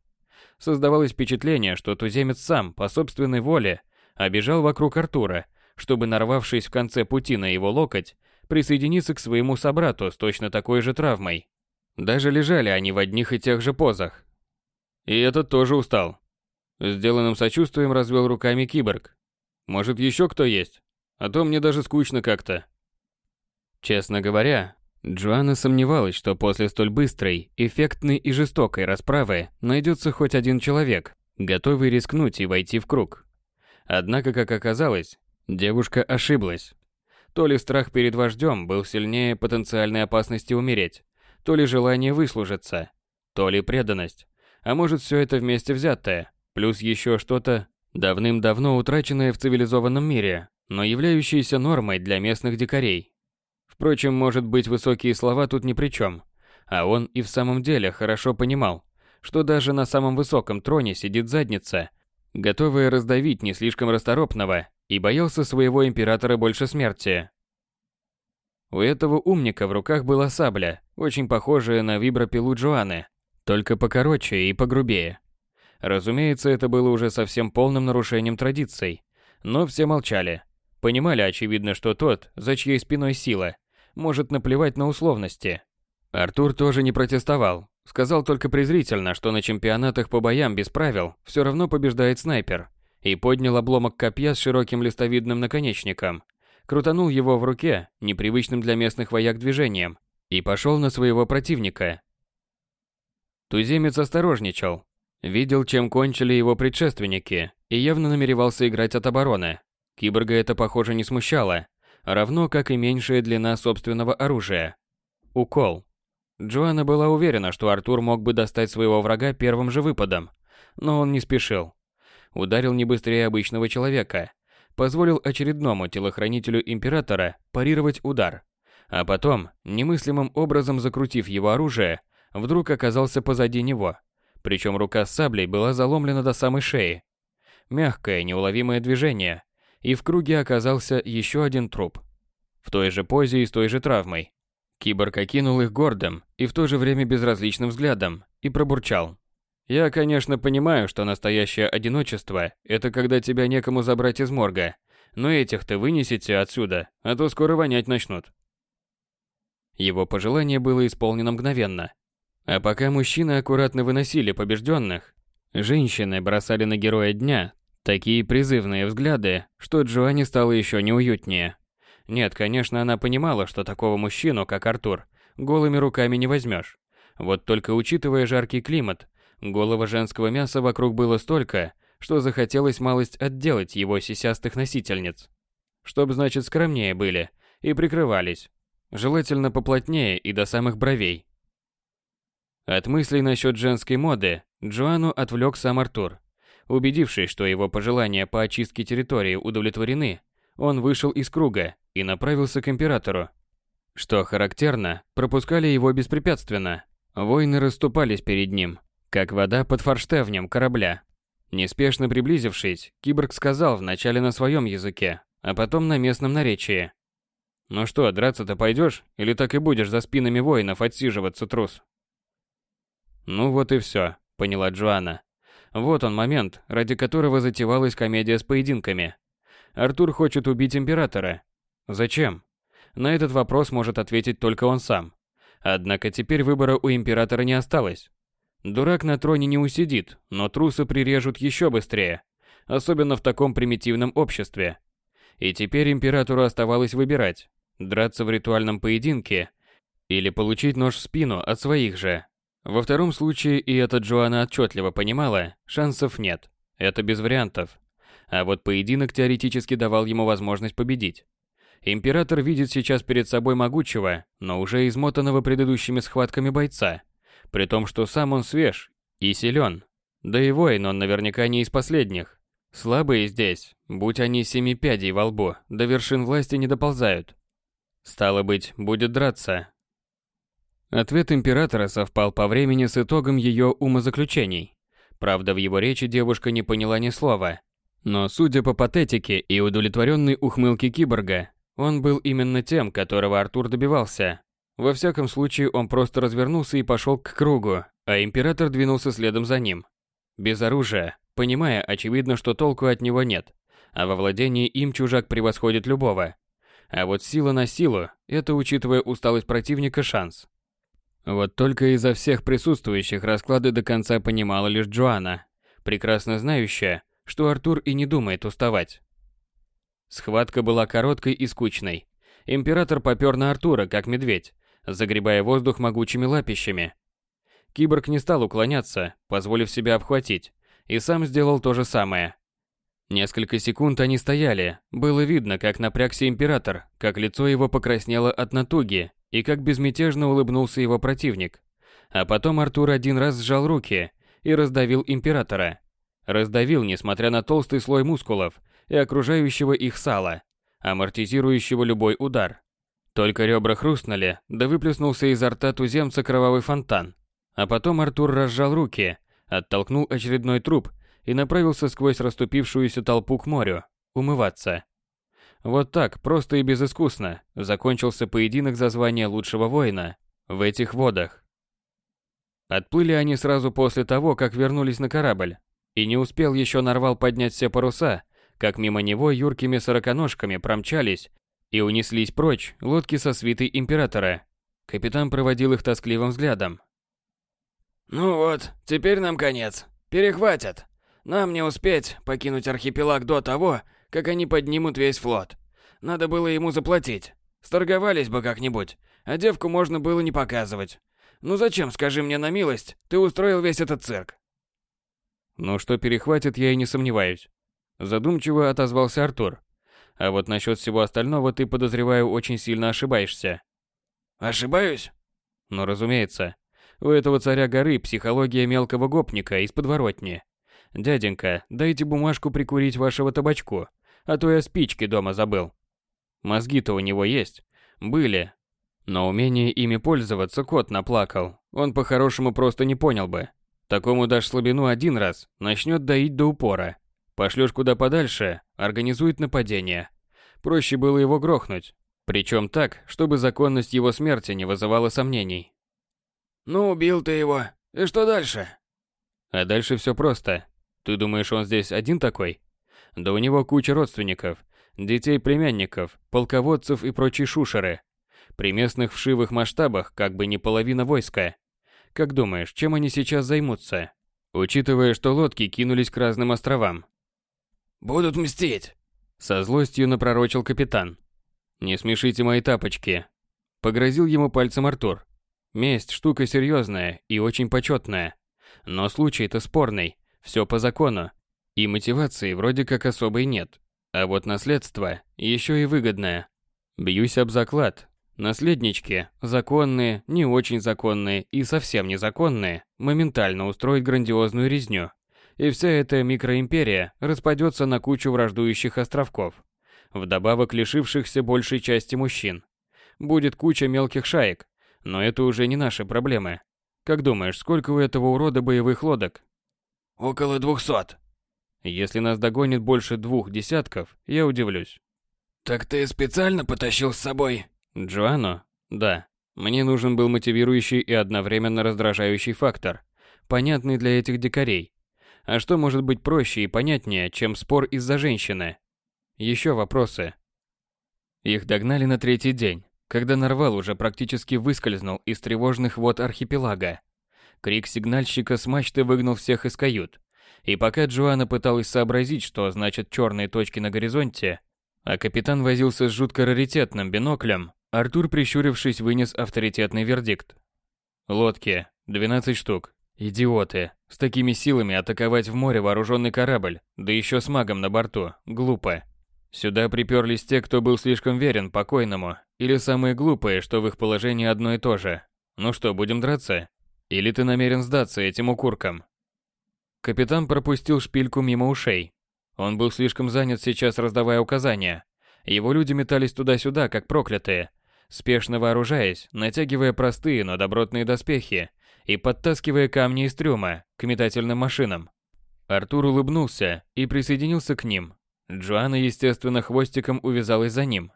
Создавалось впечатление, что туземец сам, по собственной воле, обежал вокруг Артура, чтобы, нарвавшись в конце пути на его локоть, присоединиться к своему собрату с точно такой же травмой. Даже лежали они в одних и тех же позах. И этот тоже устал. Сделанным сочувствием развел руками киборг. Может, еще кто есть? А то мне даже скучно как-то. Честно говоря, Джоанна сомневалась, что после столь быстрой, эффектной и жестокой расправы найдется хоть один человек, готовый рискнуть и войти в круг. Однако, как оказалось, девушка ошиблась. То ли страх перед вождем был сильнее потенциальной опасности умереть, то ли желание выслужиться, то ли преданность, а может все это вместе взятое, плюс еще что-то давным-давно утраченное в цивилизованном мире, но являющееся нормой для местных дикарей. Впрочем, может быть высокие слова тут ни при чем, а он и в самом деле хорошо понимал, что даже на самом высоком троне сидит задница, готовая раздавить не слишком расторопного и боялся своего императора больше смерти. У этого умника в руках была сабля, очень похожая на вибропилу Джоаны, только покороче и погрубее. Разумеется, это было уже совсем полным нарушением традиций, но все молчали. Понимали, очевидно, что тот, за чьей спиной сила, может наплевать на условности. Артур тоже не протестовал. Сказал только презрительно, что на чемпионатах по боям без правил все равно побеждает снайпер. И поднял обломок копья с широким листовидным наконечником. Крутанул его в руке, непривычным для местных вояк движением, и пошел на своего противника. Туземец осторожничал. Видел, чем кончили его предшественники, и явно намеревался играть от обороны. Киборга это, похоже, не смущало, равно как и меньшая длина собственного оружия. Укол. Джоанна была уверена, что Артур мог бы достать своего врага первым же выпадом, но он не спешил. Ударил не быстрее обычного человека, позволил очередному телохранителю императора парировать удар, а потом, немыслимым образом закрутив его оружие, вдруг оказался позади него. Причем рука с саблей была заломлена до самой шеи. Мягкое, неуловимое движение, и в круге оказался еще один труп. В той же позе и с той же травмой. Киборг окинул их гордым и в то же время безразличным взглядом и пробурчал. «Я, конечно, понимаю, что настоящее одиночество – это когда тебя некому забрать из морга, но этих-то вынесите отсюда, а то скоро вонять начнут». Его пожелание было исполнено мгновенно. А пока мужчины аккуратно выносили побежденных, женщины бросали на героя дня такие призывные взгляды, что Джоанне стало еще неуютнее. Нет, конечно, она понимала, что такого мужчину, как Артур, голыми руками не возьмешь. Вот только учитывая жаркий климат, голого женского мяса вокруг было столько, что захотелось малость отделать его сисястых носительниц. Чтоб, значит, скромнее были и прикрывались. Желательно поплотнее и до самых бровей. От мыслей насчет женской моды Джоанну отвлек сам Артур. Убедившись, что его пожелания по очистке территории удовлетворены, он вышел из круга и направился к императору. Что характерно, пропускали его беспрепятственно. Воины расступались перед ним, как вода под форштевнем корабля. Неспешно приблизившись, киборг сказал вначале на своем языке, а потом на местном наречии. «Ну что, драться-то пойдешь, или так и будешь за спинами воинов отсиживаться, трус?» «Ну вот и все», — поняла Джоанна. Вот он момент, ради которого затевалась комедия с поединками. Артур хочет убить императора. Зачем? На этот вопрос может ответить только он сам. Однако теперь выбора у императора не осталось. Дурак на троне не усидит, но трусы прирежут еще быстрее. Особенно в таком примитивном обществе. И теперь императору оставалось выбирать. Драться в ритуальном поединке или получить нож в спину от своих же. Во втором случае, и это Джоанна отчетливо понимала, шансов нет. Это без вариантов. А вот поединок теоретически давал ему возможность победить. Император видит сейчас перед собой могучего, но уже измотанного предыдущими схватками бойца. При том, что сам он свеж и силен. Да и воин он наверняка не из последних. Слабые здесь, будь они семи пядей во лбу, до вершин власти не доползают. Стало быть, будет драться, Ответ императора совпал по времени с итогом ее умозаключений. Правда, в его речи девушка не поняла ни слова. Но, судя по патетике и удовлетворенной ухмылке киборга, он был именно тем, которого Артур добивался. Во всяком случае, он просто развернулся и пошел к кругу, а император двинулся следом за ним. Без оружия, понимая, очевидно, что толку от него нет, а во владении им чужак превосходит любого. А вот сила на силу – это, учитывая усталость противника, шанс. Вот только изо всех присутствующих расклады до конца понимала лишь Джоанна, прекрасно знающая, что Артур и не думает уставать. Схватка была короткой и скучной. Император попер на Артура, как медведь, загребая воздух могучими лапищами. Киборг не стал уклоняться, позволив себя обхватить, и сам сделал то же самое. Несколько секунд они стояли, было видно, как напрягся император, как лицо его покраснело от натуги и как безмятежно улыбнулся его противник. А потом Артур один раз сжал руки и раздавил императора. Раздавил, несмотря на толстый слой мускулов и окружающего их сала, амортизирующего любой удар. Только ребра хрустнули, да выплеснулся изо рта туземца кровавый фонтан. А потом Артур разжал руки, оттолкнул очередной труп и направился сквозь расступившуюся толпу к морю, умываться. Вот так, просто и безыскусно, закончился поединок за звание лучшего воина в этих водах. Отплыли они сразу после того, как вернулись на корабль, и не успел еще Нарвал поднять все паруса, как мимо него юркими сороконожками промчались и унеслись прочь лодки со свитой императора. Капитан проводил их тоскливым взглядом. «Ну вот, теперь нам конец. Перехватят. Нам не успеть покинуть архипелаг до того, как они поднимут весь флот. Надо было ему заплатить. Сторговались бы как-нибудь, а девку можно было не показывать. Ну зачем, скажи мне на милость, ты устроил весь этот цирк? Ну что перехватит, я и не сомневаюсь. Задумчиво отозвался Артур. А вот насчет всего остального ты, подозреваю, очень сильно ошибаешься. Ошибаюсь? Ну, разумеется. У этого царя горы психология мелкого гопника из подворотни. Дяденька, дайте бумажку прикурить вашего табачку, а то я спички дома забыл. Мозги-то у него есть. Были. Но умение ими пользоваться кот наплакал. Он по-хорошему просто не понял бы. Такому дашь слабину один раз, начнет доить до упора. Пошлешь куда подальше, организует нападение. Проще было его грохнуть. Причем так, чтобы законность его смерти не вызывала сомнений. «Ну, убил ты его. И что дальше?» А дальше все просто. Ты думаешь, он здесь один такой? Да у него куча родственников, детей-племянников, полководцев и прочие шушеры. При местных вшивых масштабах как бы не половина войска. Как думаешь, чем они сейчас займутся? Учитывая, что лодки кинулись к разным островам. «Будут мстить!» Со злостью напророчил капитан. «Не смешите мои тапочки!» Погрозил ему пальцем Артур. «Месть – штука серьезная и очень почетная. Но случай-то спорный, все по закону. И мотивации вроде как особой нет. А вот наследство еще и выгодное. Бьюсь об заклад. Наследнички, законные, не очень законные и совсем незаконные, моментально устроят грандиозную резню. И вся эта микроимперия распадется на кучу враждующих островков, вдобавок лишившихся большей части мужчин. Будет куча мелких шаек, но это уже не наши проблемы. Как думаешь, сколько у этого урода боевых лодок? Около двухсот. Если нас догонит больше двух десятков, я удивлюсь. Так ты специально потащил с собой? Джоанну? Да. Мне нужен был мотивирующий и одновременно раздражающий фактор, понятный для этих дикарей. А что может быть проще и понятнее, чем спор из-за женщины? Еще вопросы. Их догнали на третий день, когда Нарвал уже практически выскользнул из тревожных вод архипелага. Крик сигнальщика с мачты выгнал всех из кают. И пока Джоанна пыталась сообразить, что значат черные точки на горизонте, а капитан возился с жутко раритетным биноклем, Артур, прищурившись, вынес авторитетный вердикт. Лодки, 12 штук. Идиоты. С такими силами атаковать в море вооруженный корабль, да еще с магом на борту, глупо. Сюда приперлись те, кто был слишком верен покойному, или самые глупые, что в их положении одно и то же. Ну что, будем драться? Или ты намерен сдаться этим укуркам? Капитан пропустил шпильку мимо ушей. Он был слишком занят сейчас, раздавая указания. Его люди метались туда-сюда, как проклятые, спешно вооружаясь, натягивая простые, но добротные доспехи и подтаскивая камни из трюма к метательным машинам. Артур улыбнулся и присоединился к ним. Джоанна, естественно, хвостиком увязалась за ним.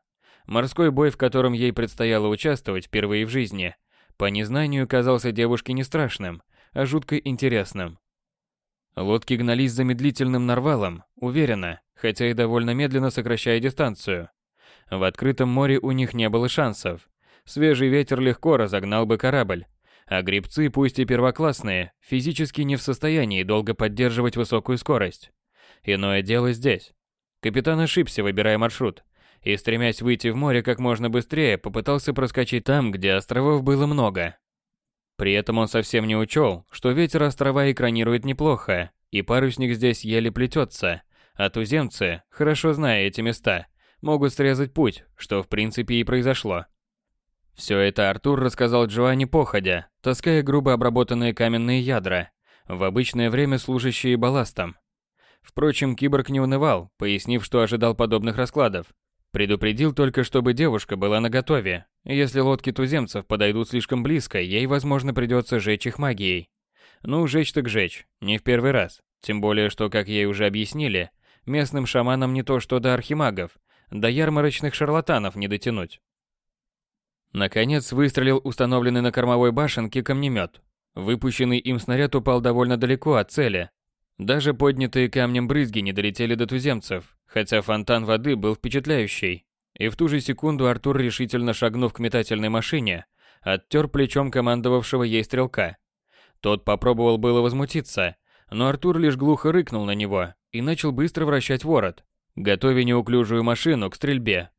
Морской бой, в котором ей предстояло участвовать впервые в жизни, по незнанию казался девушке не страшным, а жутко интересным. Лодки гнались за медлительным нарвалом, уверенно, хотя и довольно медленно сокращая дистанцию. В открытом море у них не было шансов. Свежий ветер легко разогнал бы корабль, а гребцы, пусть и первоклассные, физически не в состоянии долго поддерживать высокую скорость. Иное дело здесь. Капитан ошибся, выбирая маршрут и, стремясь выйти в море как можно быстрее, попытался проскочить там, где островов было много. При этом он совсем не учел, что ветер острова экранирует неплохо, и парусник здесь еле плетется, а туземцы, хорошо зная эти места, могут срезать путь, что в принципе и произошло. Все это Артур рассказал Джоанне походя, таская грубо обработанные каменные ядра, в обычное время служащие балластом. Впрочем, киборг не унывал, пояснив, что ожидал подобных раскладов, Предупредил только, чтобы девушка была наготове. Если лодки туземцев подойдут слишком близко, ей, возможно, придется жечь их магией. Ну, жечь так жечь, не в первый раз. Тем более, что, как ей уже объяснили, местным шаманам не то что до архимагов, до ярмарочных шарлатанов не дотянуть. Наконец выстрелил установленный на кормовой башенке камнемет. Выпущенный им снаряд упал довольно далеко от цели. Даже поднятые камнем брызги не долетели до туземцев, хотя фонтан воды был впечатляющий. И в ту же секунду Артур, решительно шагнув к метательной машине, Оттер плечом командовавшего ей стрелка. Тот попробовал было возмутиться, но Артур лишь глухо рыкнул на него и начал быстро вращать ворот, готовя неуклюжую машину к стрельбе.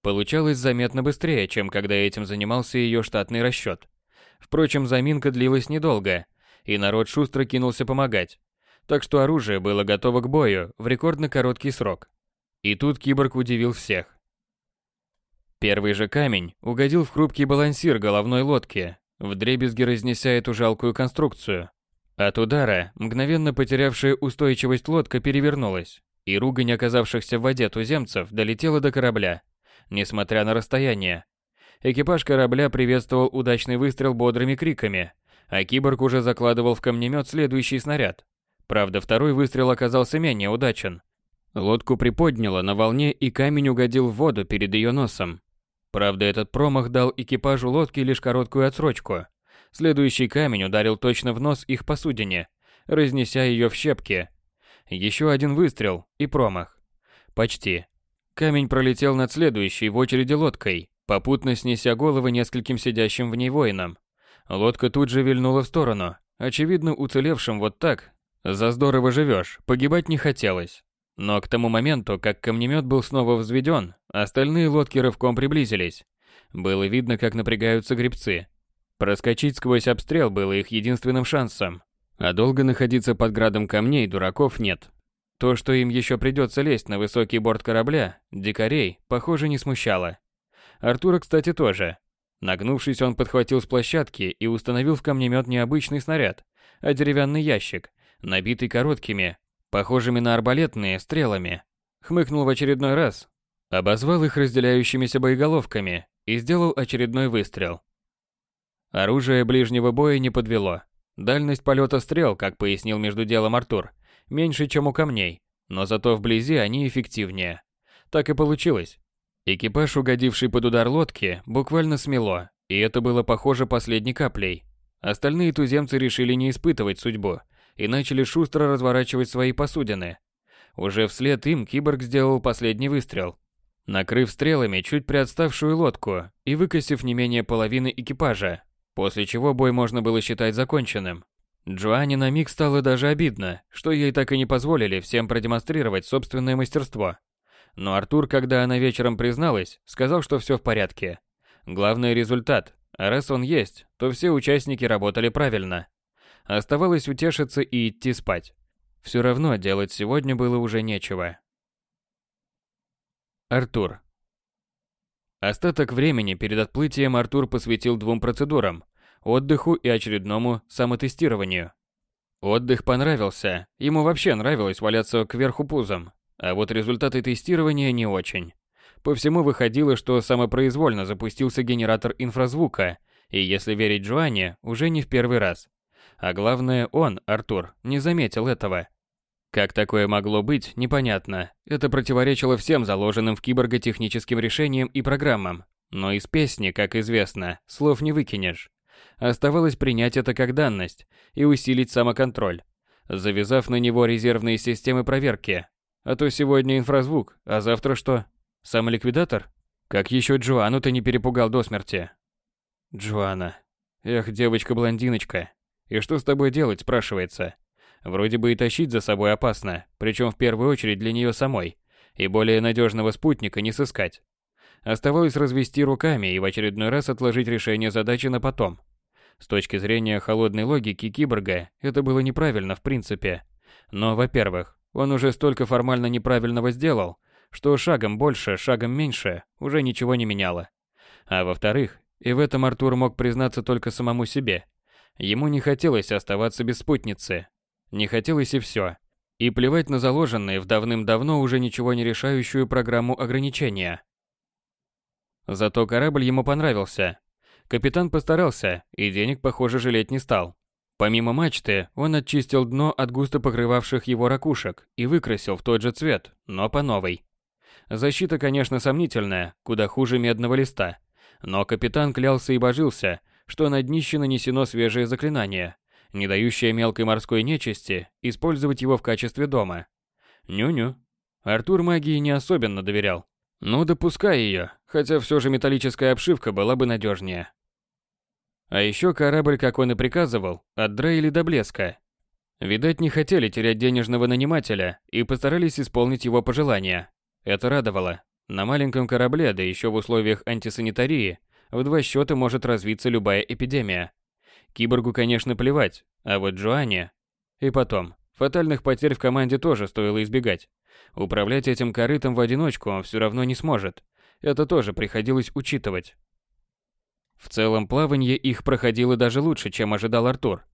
Получалось заметно быстрее, чем когда этим занимался ее штатный расчет. Впрочем, заминка длилась недолго, и народ шустро кинулся помогать. Так что оружие было готово к бою в рекордно короткий срок. И тут киборг удивил всех. Первый же камень угодил в хрупкий балансир головной лодки, вдребезги разнеся эту жалкую конструкцию. От удара, мгновенно потерявшая устойчивость лодка перевернулась, и ругань оказавшихся в воде туземцев долетела до корабля, несмотря на расстояние. Экипаж корабля приветствовал удачный выстрел бодрыми криками, а киборг уже закладывал в камнемет следующий снаряд. Правда, второй выстрел оказался менее удачен. Лодку приподняло на волне, и камень угодил в воду перед ее носом. Правда, этот промах дал экипажу лодки лишь короткую отсрочку. Следующий камень ударил точно в нос их посудине, разнеся ее в щепки. Еще один выстрел и промах. Почти. Камень пролетел над следующей в очереди лодкой, попутно снеся головы нескольким сидящим в ней воинам. Лодка тут же вильнула в сторону. Очевидно, уцелевшим вот так, за здорово живешь, погибать не хотелось. Но к тому моменту, как камнемет был снова взведен, остальные лодки рывком приблизились. Было видно, как напрягаются гребцы. Проскочить сквозь обстрел было их единственным шансом. А долго находиться под градом камней дураков нет. То, что им еще придется лезть на высокий борт корабля, дикарей, похоже, не смущало. Артура, кстати, тоже. Нагнувшись, он подхватил с площадки и установил в камнемет не обычный снаряд, а деревянный ящик, набитый короткими, похожими на арбалетные, стрелами. Хмыкнул в очередной раз, обозвал их разделяющимися боеголовками и сделал очередной выстрел. Оружие ближнего боя не подвело. Дальность полета стрел, как пояснил между делом Артур, меньше, чем у камней, но зато вблизи они эффективнее. Так и получилось. Экипаж, угодивший под удар лодки, буквально смело, и это было похоже последней каплей. Остальные туземцы решили не испытывать судьбу и начали шустро разворачивать свои посудины. Уже вслед им киборг сделал последний выстрел, накрыв стрелами чуть приотставшую лодку и выкосив не менее половины экипажа, после чего бой можно было считать законченным. Джоанне на миг стало даже обидно, что ей так и не позволили всем продемонстрировать собственное мастерство. Но Артур, когда она вечером призналась, сказал, что все в порядке. Главный результат, раз он есть, то все участники работали правильно. Оставалось утешиться и идти спать. Все равно делать сегодня было уже нечего. Артур. Остаток времени перед отплытием Артур посвятил двум процедурам – отдыху и очередному самотестированию. Отдых понравился, ему вообще нравилось валяться кверху пузом, а вот результаты тестирования не очень. По всему выходило, что самопроизвольно запустился генератор инфразвука, и если верить Джоанне, уже не в первый раз. А главное, он, Артур, не заметил этого. Как такое могло быть, непонятно. Это противоречило всем заложенным в киборга техническим решениям и программам. Но из песни, как известно, слов не выкинешь. Оставалось принять это как данность и усилить самоконтроль, завязав на него резервные системы проверки. А то сегодня инфразвук, а завтра что? Самоликвидатор? Как еще Джоанну ты не перепугал до смерти? Джоанна. Эх, девочка-блондиночка. И что с тобой делать, спрашивается? Вроде бы и тащить за собой опасно, причем в первую очередь для нее самой. И более надежного спутника не сыскать. Оставалось развести руками и в очередной раз отложить решение задачи на потом. С точки зрения холодной логики киборга, это было неправильно в принципе. Но, во-первых, он уже столько формально неправильного сделал, что шагом больше, шагом меньше уже ничего не меняло. А во-вторых, и в этом Артур мог признаться только самому себе. Ему не хотелось оставаться без спутницы. Не хотелось и все. И плевать на заложенные в давным-давно уже ничего не решающую программу ограничения. Зато корабль ему понравился. Капитан постарался, и денег, похоже, жалеть не стал. Помимо мачты, он очистил дно от густо покрывавших его ракушек и выкрасил в тот же цвет, но по новой. Защита, конечно, сомнительная, куда хуже медного листа. Но капитан клялся и божился, что на днище нанесено свежее заклинание, не дающее мелкой морской нечисти использовать его в качестве дома. Ню-ню. Артур магии не особенно доверял. Ну, допускай ее, хотя все же металлическая обшивка была бы надежнее. А еще корабль, как он и приказывал, отдраили до блеска. Видать, не хотели терять денежного нанимателя и постарались исполнить его пожелания. Это радовало. На маленьком корабле, да еще в условиях антисанитарии, в два счета может развиться любая эпидемия. Киборгу, конечно, плевать, а вот Джоанне... И потом, фатальных потерь в команде тоже стоило избегать. Управлять этим корытом в одиночку он все равно не сможет. Это тоже приходилось учитывать. В целом плавание их проходило даже лучше, чем ожидал Артур.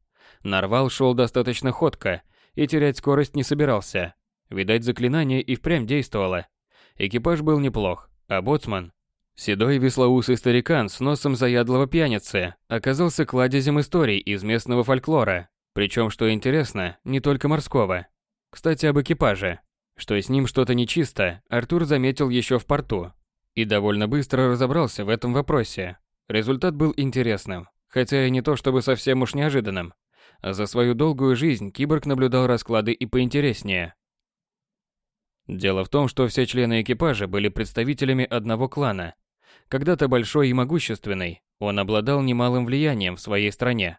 Нарвал шел достаточно ходко и терять скорость не собирался. Видать, заклинание и впрямь действовало. Экипаж был неплох, а боцман, седой веслоусый старикан с носом заядлого пьяницы, оказался кладезем историй из местного фольклора, причем, что интересно, не только морского. Кстати, об экипаже. Что с ним что-то нечисто, Артур заметил еще в порту. И довольно быстро разобрался в этом вопросе. Результат был интересным, хотя и не то чтобы совсем уж неожиданным. За свою долгую жизнь киборг наблюдал расклады и поинтереснее. Дело в том, что все члены экипажа были представителями одного клана. Когда-то большой и могущественный, он обладал немалым влиянием в своей стране.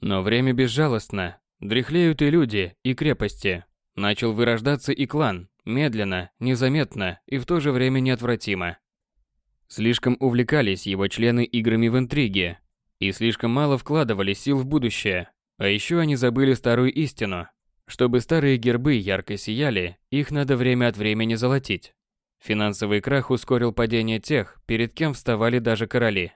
Но время безжалостно, дряхлеют и люди, и крепости. Начал вырождаться и клан, медленно, незаметно и в то же время неотвратимо. Слишком увлекались его члены играми в интриги, и слишком мало вкладывали сил в будущее, а еще они забыли старую истину. Чтобы старые гербы ярко сияли, их надо время от времени золотить. Финансовый крах ускорил падение тех, перед кем вставали даже короли.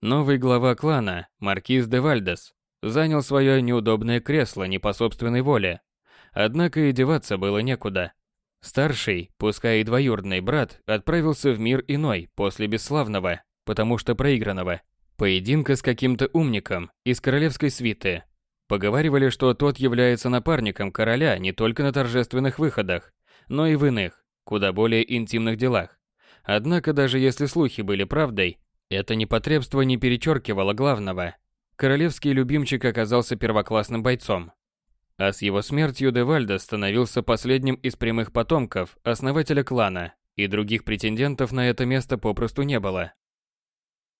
Новый глава клана, маркиз де Вальдес, занял свое неудобное кресло не по собственной воле. Однако и деваться было некуда. Старший, пускай и двоюродный брат, отправился в мир иной после бесславного, потому что проигранного. Поединка с каким-то умником из королевской свиты. Поговаривали, что тот является напарником короля не только на торжественных выходах, но и в иных, куда более интимных делах. Однако даже если слухи были правдой, это непотребство не перечеркивало главного. Королевский любимчик оказался первоклассным бойцом. А с его смертью Девальдо становился последним из прямых потомков основателя клана, и других претендентов на это место попросту не было.